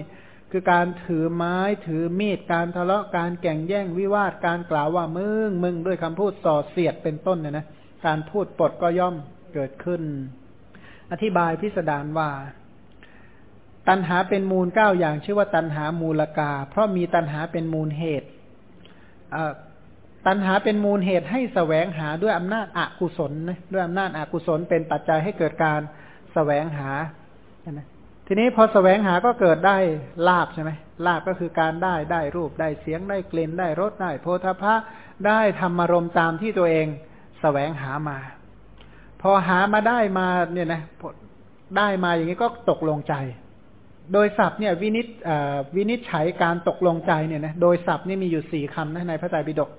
คือการถือไม้ถือมีดการทะเลาะการแก่งแย่งวิวาทการกล่าวว่ามึงมึงด้วยคำพูดส่อเสียดเป็นต้นเนี่ยนะ การพูดปดก็ย่อมเกิดขึ้น อธิบายพิสดารว่าตัณหาเป็นมูลเก้าอย่างชื่อว่าตัณหามูลกา เพราะมีตัณหาเป็นมูลเหตุ ตัณหาเป็นมูลเหตุให้แสวงหาด้วยอำนาจอากุศลนะด้วยอำนาจอากุศลเป็นปัจจัยให้เกิดการแสวงหานะทีนี้พอแสวงหาก็เกิดได้ลาบใช่ไหมลาบก็คือการได้ได้รูปได้เสียงได้กลิ่นได้รสได้โพธพะได้ธรรมารมตามที่ตัวเองแสวงหามา พอหามาได้มาเนี่ยนะได้มาอย่างนี้ก็ตกลงใจ โดยศัพท์เนี่ยวินิจวินิจฉัยการตกลงใจเนี่ยนะโดยศัพท์นี่มีอยู่สี่คำนะในพระไตรปิฎก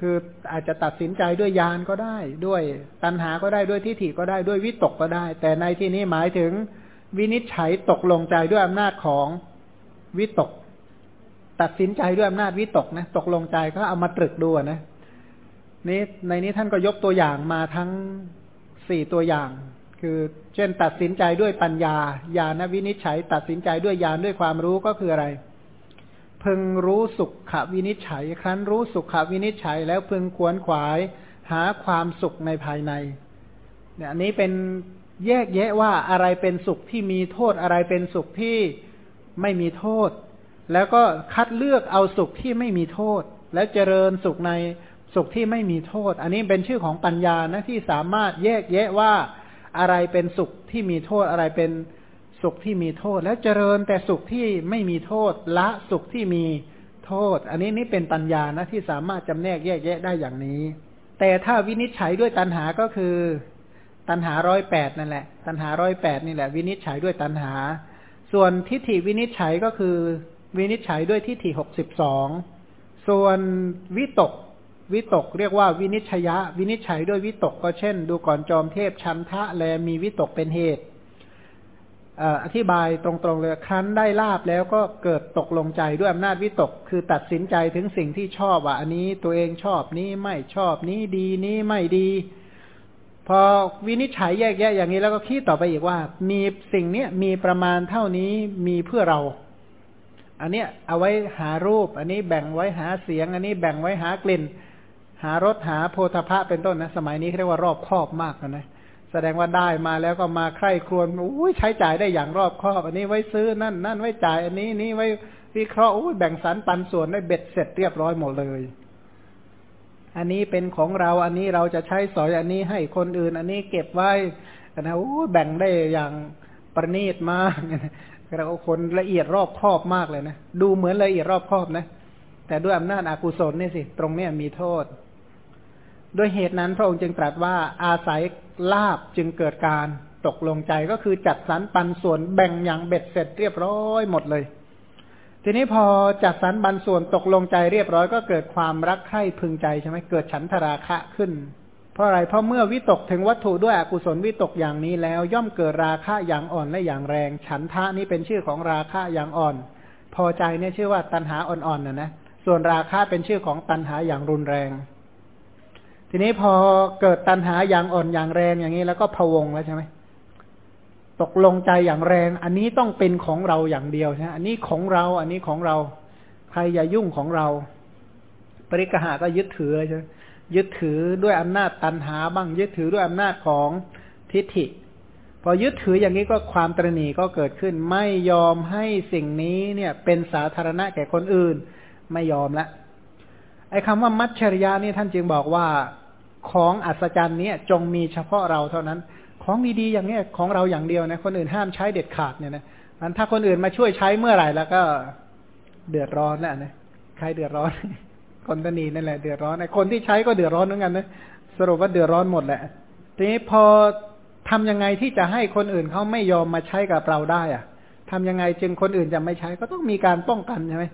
คืออาจจะตัดสินใจด้วยยานก็ได้ ด้วยตัณหาก็ได้ด้วยทิฏฐิก็ได้ด้วยวิตกก็ได้ แต่ในที่นี้หมายถึงวินิจฉัยตกลงใจด้วยอำนาจของวิตก ตัดสินใจด้วยอำนาจวิตกนะตกลงใจก็เอามาตรึกดูนะนี่ในนี้ท่านก็ยกตัวอย่างมาทั้งสี่ตัวอย่าง คือเช่นตัดสินใจด้วยปัญญาญาณวินิจฉัย ตัดสินใจด้วยญาณด้วยความรู้ก็คืออะไร พึงรู้สุขขวินิจฉัย ครั้นรู้สุขขวินิจฉัย แล้วพึงควนขวายหาความสุขในภายในเนี่ยอันนี้เป็นแยกแยะว่าอะไรเป็นสุขที่มีโทษอะไรเป็นสุขที่ไม่มีโทษ แล้วก็คัดเลือกเอาสุขที่ไม่มีโทษ แล้วเจริญสุขในสุขที่ไม่มีโทษ อันนี้เป็นชื่อของปัญญานะที่สามารถแยกแยะว่า อะไรเป็นสุขที่มีโทษอะไรเป็นสุขที่มีโทษ แล้วเจริญแต่สุขที่ไม่มีโทษละสุขที่มีโทษ อันนี้นี่เป็นปัญญานะที่สามารถจำแนกแยกแยะได้อย่างนี้ แต่ถ้าวินิจฉัยด้วยตัณหาก็คือ ตัณหาร้อยแปดนั่นแหละ ตัณหาร้อยแปดนี่แหละ วินิจฉัยด้วยตัณหา ส่วนทิฏฐิวินิจฉัยก็คือ วินิจฉัยด้วยทิฏฐิหกสิบสองส่วนวิตก วิตกเรียกว่าวินิจฉยะ วินิจฉัยด้วยวิตกก็เช่น ดูก่อนจอมเทพชันทะแลมีวิตกเป็นเหตุอธิบายตรงๆเลยครั้นได้ลาบแล้วก็เกิดตกลงใจด้วยอำนาจวิตก คือตัดสินใจถึงสิ่งที่ชอบว่าอันนี้ตัวเองชอบนี้ไม่ชอบนี้ดีนี้ไม่ดี พอวินิจฉัยแยกแยะอย่างนี้แล้วก็คิดต่อไปอีกว่า มีสิ่งเนี้ยมีประมาณเท่านี้มีเพื่อเรา อันเนี้ยเอาไว้หารูป อันนี้แบ่งไว้หาเสียง อันนี้แบ่งไว้หากลิ่น หารสหาโพธพะเป็นต้นนะสมัยนี้เรียกว่ารอบครอบมากนะแสดงว่าได้มาแล้วก็มาใคร่ครวญอุ้ยใช้จ่ายได้อย่างรอบครอบ อันนี้ไว้ซื้อนั่นนั่นไว้จ่าย อันนี้นี่ไว้วิเคราะห์อุ้ยแบ่งสรรปันส่วนได้เบ็ดเสร็จเรียบร้อยหมดเลย อันนี้เป็นของเราอันนี้เราจะใช้สอยอันนี้ให้คนอื่น อันนี้เก็บไว้นะโอ้แบ่งได้อย่างประณีตมากเราคนละเอียดรอบครอบมากเลยนะดูเหมือนละเอียดรอบครอบนะ แต่ด้วยอำนาจอากุศลนี่สิ ตรงเนี้ยมีโทษ ด้วยเหตุนั้นพระองค์จึงตรัสว่าอาศัยลาบจึงเกิดการตกลงใจก็คือจัดสรรปันส่วนแบ่งอย่างเบ็ดเสร็จเรียบร้อยหมดเลย ทีนี้พอจัดสรรปันส่วนตกลงใจเรียบร้อยก็เกิดความรักใคร่พึงใจใช่ไหมเกิดฉันทราคะขึ้น เพราะอะไรเพราะเมื่อวิตกถึงวัตถุด้วยอกุศลวิตกอย่างนี้แล้ว ย่อมเกิดราคะอย่างอ่อนและอย่างแรง ฉันทะนี้เป็นชื่อของราคะอย่างอ่อน พอใจเนี่ยชื่อว่าตัณหาอ่อนๆนะนะส่วนราคะเป็นชื่อของตัณหาอย่างรุนแรง ทีนี้พอเกิดตัณหาอย่างอ่อนอย่างแรงอย่างนี้ แล้วก็พวงแล้วใช่ไหมตกลงใจอย่างแรง อันนี้ต้องเป็นของเราอย่างเดียวใช่ไหมอันนี้ของเรา อันนี้ของเรา ใครอย่ายุ่งของเรา ปริกหาก็ยึดถือใช่ไหมยึดถือด้วยอำนาจตันหาบ้าง ยึดถือด้วยอำนาจของทิฏฐิ พอยึดถืออย่างนี้ก็ความตรณีก็เกิดขึ้น ไม่ยอมให้สิ่งนี้เนี่ยเป็นสาธารณะแก่คนอื่น ไม่ยอมละไอ้คำว่ามัจฉริยะนี่ท่านจึงบอกว่า ของอัศจรรย์นี้จงมีเฉพาะเราเท่านั้น ของดีๆอย่างเนี้ยของเราอย่างเดียวนะคนอื่นห้ามใช้เด็ดขาดเนี่ยนะอันถ้าคนอื่นมาช่วยใช้เมื่อไหร่แล้วก็เดือดร้อนแล้วนะใครเดือดร้อน คนตนีนั่นแหละเดือดร้อนไอ้คนที่ใช้ก็เดือดร้อนเหมือนกันนะสรุปว่าเดือดร้อนหมดแหละทีนี้พอทำยังไงที่จะให้คนอื่นเขาไม่ยอมมาใช้กับเราได้อะทำยังไงจึงคนอื่นจะไม่ใช้ก็ต้องมีการป้องกันใช่ไหม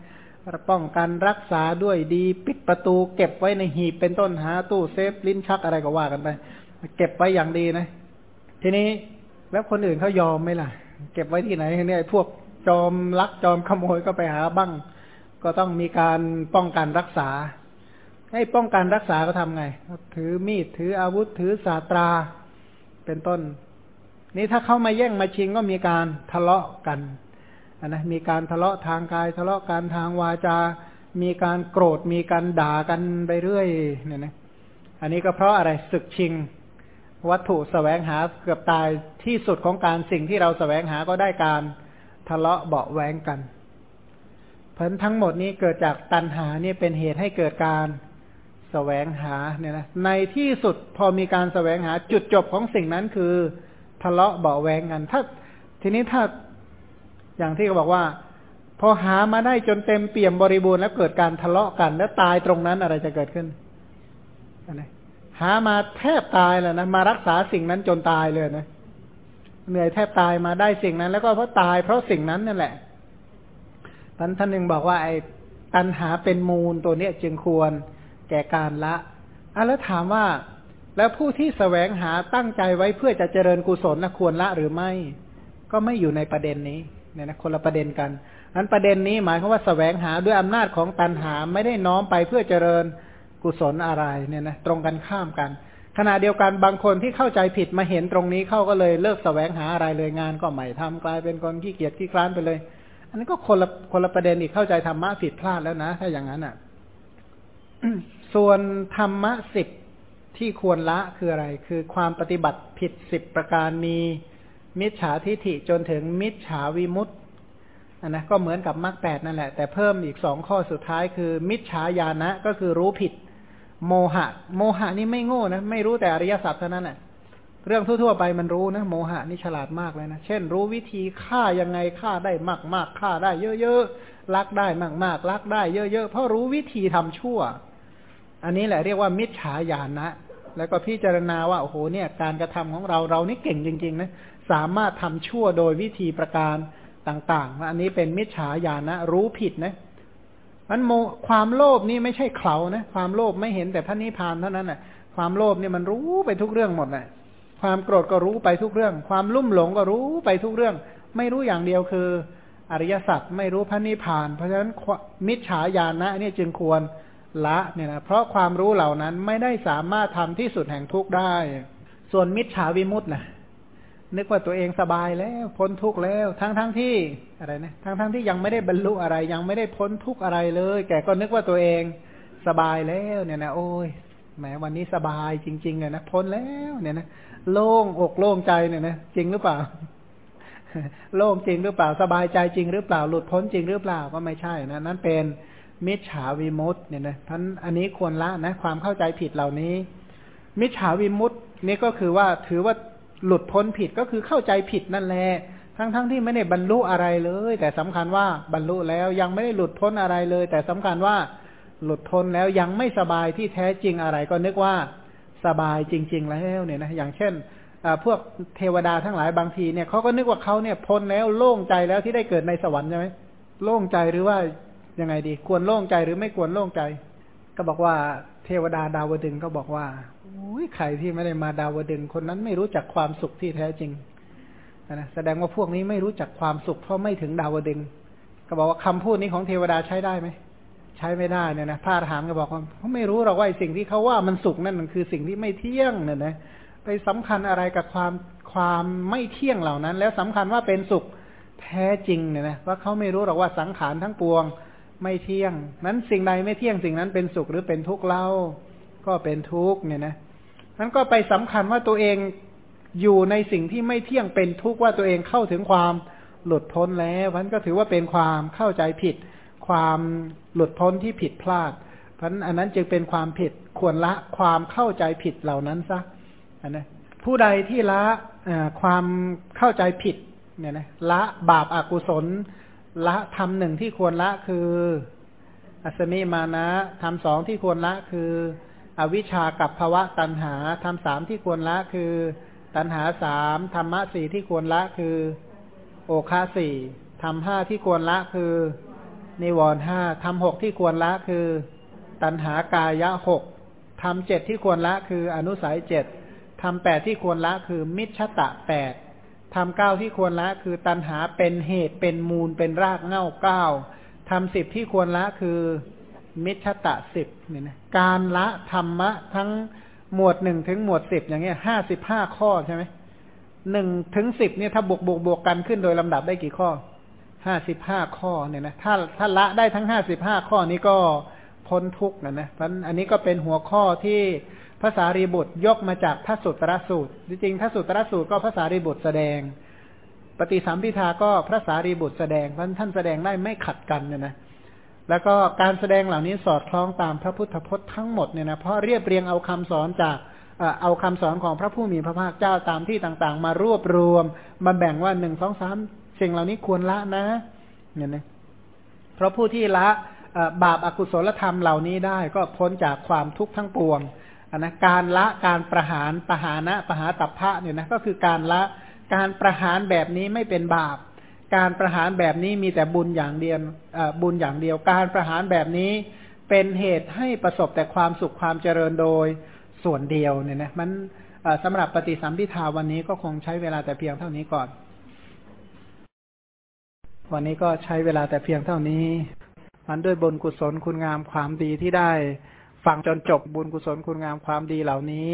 ป้องกันรักษาด้วยดี ปิดประตู เก็บไว้ในหีบเป็นต้นหาตู้เซฟลิ้นชักอะไรก็ว่ากันไป เก็บไว้อย่างดีนะ ทีนี้แล้วคนอื่นเขายอมไหมล่ะ เก็บไว้ที่ไหนเนี่ยพวกจอมลักจอมขโมยก็ไปหาบ้าง ก็ต้องมีการป้องกันรักษา ให้ป้องกันรักษาก็ทำไง ถือมีดถืออาวุธถือสาตรา เป็นต้น นี่ถ้าเข้ามาแย่งมาชิงก็มีการทะเลาะกัน นะมีการทะเลาะทางกายทะเลาะกันทางวาจา มีการโกรธมีการด่ากันไปเรื่อยเนี่ยนะอันนี้ก็เพราะอะไรศึกชิง วัตถุสแสวงหาเกือบตายที่สุดของการสิ่งที่เราสแสวงหาก็ได้การทะเลาะเบาแวงกันผลทั้งหมดนี้เกิดจากตัณหานี่เป็นเหตุให้เกิดการสแสวงหาเนี่ยนะในที่สุดพอมีการสแสวงหาจุดจบของสิ่งนั้นคือทะเลาะเบาแวงกัน ถ้าทีนี้ถ้า อย่างที่เขาบอกว่า พอหามาได้จนเต็มเปี่ยมบริบูรณ์แล้วเกิดการทะเลาะกัน แล้วตายตรงนั้นอะไรจะเกิดขึ้นอะหามาแทบตายแล้วนะมารักษาสิ่งนั้นจนตายเลยนะเหนื่อยแทบตายมาได้สิ่งนั้น แล้วก็เพราะตายเพราะสิ่งนั้นนั่นแหละท่านท่านหนึ่งบอกว่าไอ้ตัณหาเป็นมูลตัวเนี้ยจึงควรแก่การละอะแล้วถามว่าแล้วผู้ที่แสวงหาตั้งใจไว้เพื่อจะเจริญกุศลนะควรละหรือไม่ ก็ไม่อยู่ในประเด็นนี้ เนี่ยนะคนละประเด็นกันนั้นประเด็นนี้หมายความว่าสแสวงหาด้วยอำนาจของตันหาไม่ได้น้อมไปเพื่อเจริญกุศลอะไรเนี่ยนะตรงกันข้ามกัน ขณะเดียวกันบางคนที่เข้าใจผิดมาเห็นตรงนี้เข้าก็เลยเลิกสแสวงหาอะไรเลยงานก็ไม่ทำกลายเป็นคนขี้เกียจขี้คลานไปเลย อันนี้ก็คนละคนละประเด็นอีกเข้าใจธรรมะผิดพลาดแล้วนะ ถ้าอย่างนั้นอะส่วนธรรมะสิบที่ควรละคืออะไร คือความปฏิบัติผิดสิบประการมี มิจฉาทิฐิจนถึงมิจฉาวิมุตต์นนะก็เหมือนกับมรรคแปดนั่นแหละ แต่เพิ่มอีกสองข้อสุดท้ายคือ มิจฉาญาณะก็คือรู้ผิด โมหะ โมหะนี่ไม่โง่นะไม่รู้แต่อริยสัจเท่านั้นแหละเรื่องทั่วๆไปมันรู้นะโมหะนี่ฉลาดมากเลยนะเช่น รู้วิธีฆ่ายังไงฆ่าได้มากมากฆ่าได้เยอะๆลักได้มากมากลักได้เยอะๆเพราะรู้วิธีทำชั่ว อันนี้แหละเรียกว่ามิจฉาญาณะ แล้วก็พิจารณาว่าโอ้โหเนี่ยการกระทำของเราเรานี่เก่งจริงๆนะสามารถทำชั่วโดยวิธีประการต่างๆอันนี้เป็นมิจฉาญาณนะรู้ผิดนะมันโมความโลภนี่ไม่ใช่เขานะความโลภไม่เห็นแต่พระนิพพานเท่านั้นแหละความโลภเนี่ยมันรู้ไปทุกเรื่องหมดแหละความโกรธก็รู้ไปทุกเรื่อง ความลุ่มหลงก็รู้ไปทุกเรื่อง ไม่รู้อย่างเดียวคือ อริยสัจไม่รู้พระนิพพาน เพราะฉะนั้นมิจฉาญาณะนี่จึงควร ละเนี่ยนะเพราะความรู้เหล่านั้นไม่ได้สามารถทำที่สุดแห่งทุกข์ได้ ส่วนมิจฉาวิมุตต์นะนึกว่าตัวเองสบายแล้ว พ้นทุกข์แล้ว ทั้งทั้งที่อะไรนะทั้งทั้งที่ยังไม่ได้บรรลุอะไร ยังไม่ได้พ้นทุกข์อะไรเลย แกก็นึกว่าตัวเองสบายแล้วเนี่ยนะโอ้ยแหมวันนี้สบายจริงๆเนี่ยนะพ้นแล้วเนี่ยนะโล่งอกโล่งใจเนี่ยนะจริงหรือเปล่า โล่งจริงหรือเปล่าสบายใจจริงหรือเปล่า หลุดพ้นจริงหรือเปล่าก็ไม่ใช่นะนั้นเป็น มิจฉาวิมุตต์เนี่ยนะท่านอันนี้ควรละนะ ความเข้าใจผิดเหล่านี้ มิจฉาวิมุตต์นี่ก็คือว่าถือว่าหลุดพ้นผิดก็คือเข้าใจผิดนั่นแหละทั้งๆทที่ไม่ได้บรรลุอะไรเลย แต่สำคัญว่าบรรลุแล้วยังไม่ได้หลุดพ้นอะไรเลย แต่สำคัญว่าหลุดพ้นแล้วยังไม่สบายที่แท้จริงอะไรก็นึกว่าสบายจริง ๆ แล้วเนี่ยนะอย่างเช่นพวกเทวดาทั้งหลายบางทีเนี่ยเขาก็นึกว่าเขาเนี่ยพ้นแล้วโล่งใจแล้วที่ได้เกิดในสวรรค์ใช่ไหมโล่งใจหรือว่า ยังไงดี ควรโล่งใจหรือไม่ควรโล่งใจ ก็บอกว่าเทวดาดาวดึงก็บอกว่าอุ้ยใครที่ไม่ได้มาดาวดึงคนนั้นไม่รู้จักความสุขที่แท้จริงนะแสดงว่าพวกนี้ไม่รู้จักความสุขเพราะไม่ถึงดาวดึงก็บอกว่าคำพูดนี้ของเทวดาใช้ได้ไหมใช้ไม่ได้เนี่ยนะพระอรหันต์ก็บอกว่าเขาไม่รู้หรอกว่าสิ่งที่เขาว่ามันสุขนั่นมันคือสิ่งที่ไม่เที่ยงเนี่ยนะไปสำคัญอะไรกับความความไม่เที่ยงเหล่านั้น แล้วสำคัญว่าเป็นสุขแท้จริงเนี่ยนะว่าเขาไม่รู้หรอกว่าสังขารทั้งปวง ไม่เที่ยง นั้นสิ่งใดไม่เที่ยงสิ่งนั้นเป็นสุขหรือเป็นทุกข์เล่าก็เป็นทุกข์เนี่ยนะนั้นก็ไปสำคัญว่าตัวเองอยู่ในสิ่งที่ไม่เที่ยงเป็นทุกข์ว่าตัวเองเข้าถึงความหลุดพ้นแล้วมันก็ถือว่าเป็นความเข้าใจผิด ความหลุดพ้นที่ผิดพลาด เพราะอันนั้นจึงเป็นความผิดควรละความเข้าใจผิดเหล่านั้นซะอันนะผู้ใดที่ละความเข้าใจผิดเนี่ยนะละบาปอากุศล ละทำหนึ่งที่ควรละคือ อัศมิมานะทำสองที่ควรละคือ อวิชากับภวะตัณหาทำสามที่ควรละคือ ตัณหาสามธรรมะสี่ที่ควรละคือ โอคาสี่ทำห้าที่ควรละคือนิวรห้าทำหกที่ควรละคือ ตัณหากายะหกทำเจ็ดที่ควรละคืออนุสัยเจ็ดทำแปดที่ควรละคือมิชตะแปด ทำเก้าที่ควรละ คือตัณหาเป็นเหตุเป็นมูลเป็นรากเง่าเก้าทำสิบที่ควรละคือมิชตะสิบเนี่ยนะการละธรรมะทั้งหมวดหนึ่งถึงหมวดสิบอย่างเงี้ยห้าสิบห้าข้อใช่ไหมหนึ่งถึงสิบเนี่ยถ้าบวกบวกบวกกันขึ้นโดยลำดับได้กี่ข้อห้าสิบห้าข้อเนี่ยนะถ้าถ้าละได้ทั้งห้าสิบห้าข้อนี้ก็พ้นทุกข์นะนะเพราะอันนี้ก็เป็นหัวข้อที่ ภาษารีบุตรยกมาจากพระสุตรสูตร จริงๆพระสุตรสูตรก็ภาษารีบุตรแสดง ปฏิสัมพิทาก็พระสารีบุตรแสดงเพราะท่านแสดงได้ไม่ขัดกันเนี่ยนะแล้วก็การแสดงเหล่านี้สอดคล้องตามพระพุทธพจน์ทั้งหมดเนี่ยนะเพราะเรียบเรียงเอาคำสอนจากเอาคำสอนของพระผู้มีพระภาคเจ้าตามที่ต่างๆ มารวบรวม มาแบ่งว่าหนึ่งสองสามสิ่งเหล่านี้ควรละนะเนี่ยนะเพราะผู้ที่ละบาปอากุศลธรรมเหล่านี้ได้ก็พ้นจากความทุกข์ทั้งปวง นนะการละการประหารประหานะประหาตัพพะเนี่ยนะก็คือการละการประหารแบบนี้ไม่เป็นบาป การประหารแบบนี้มีแต่บุญอย่างเดียวบุญอย่างเดียว การประหารแบบนี้เป็นเหตุให้ประสบแต่ความสุขความเจริญโดยส่วนเดียวเนี่ยนะมันสำหรับปฏิสัมพิทาวันนี้ก็คงใช้เวลาแต่เพียงเท่านี้ก่อน วันนี้ก็ใช้เวลาแต่เพียงเท่านี้ มันด้วยบุญกุศลคุณงามความดีที่ได้ ฟังจนจบบุญกุศลคุณงามความดีเหล่านี้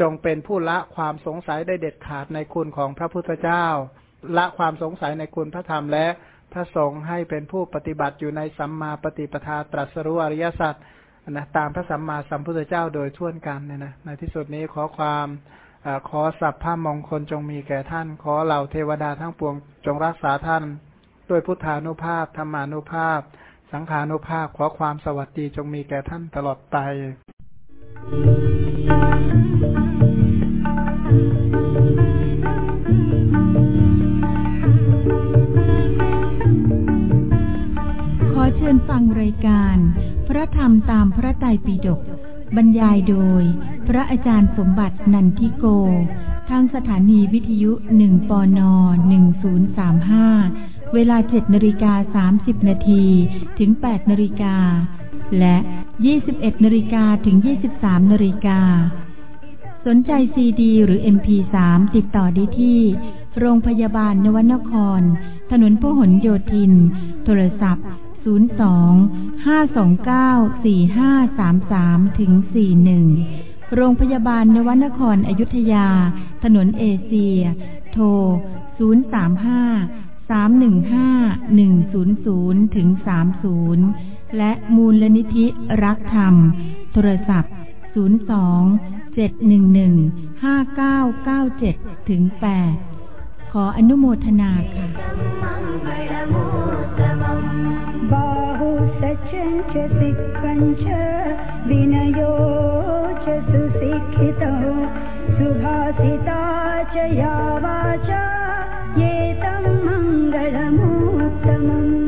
จงเป็นผู้ละความสงสัยได้เด็ดขาดในคุณของพระพุทธเจ้า ละความสงสัยในคุณพระธรรมและพระสงฆ์ให้เป็นผู้ปฏิบัติอยู่ในสัมมาปฏิปทาตรัสรู้อริยสัจนะตามพระสัมมาสัมพุทธเจ้าโดยทั่วกันเนี่ยนะในที่สุดนี้ขอความอขอสัพพะมงคลจงมีแก่ท่าน ขอเหล่าเทวดาทั้งปวงจงรักษาท่าน ด้วยพุทธานุภาพธรรมานุภาพ สังขานุภาพขอความสวัสดีจงมีแก่ท่านตลอดไป ขอเชิญฟังรายการ พระธรรมตามพระไตรปิฎกบรรยายโดย พระอาจารย์สมบัตินันทิโก ทางสถานีวิทยุ 1ปน1035 เวลา 7นาฬิกา30นาทีถึง8นาฬิกา และ 21นาฬิกาถึง 23นาฬิกา สนใจซีดีหรือ MP3 ติดต่อได้ที่ โรงพยาบาลนวนคร ถนนพหลโยธิน โทรศัพท์ 02 529 4533ถึง41โรงพยาบาลนวนครอยุธยา ถนนเอเชีย โทร 035 สามหนึ่งห้าหนึ่งศูนย์ศูนย์ถึงสามศูนย์และมูลนิธิรักธรรม โทรศัพท์ศูนย์สองเจ็ดหนึ่งหนึ่งห้าเก้าเก้าเจ็ดถึงแปดขออนุโมทนาค่ะสุสัจจสิก सुभाषिता च या वाचा एतं मङ्गलमोत्तमम्।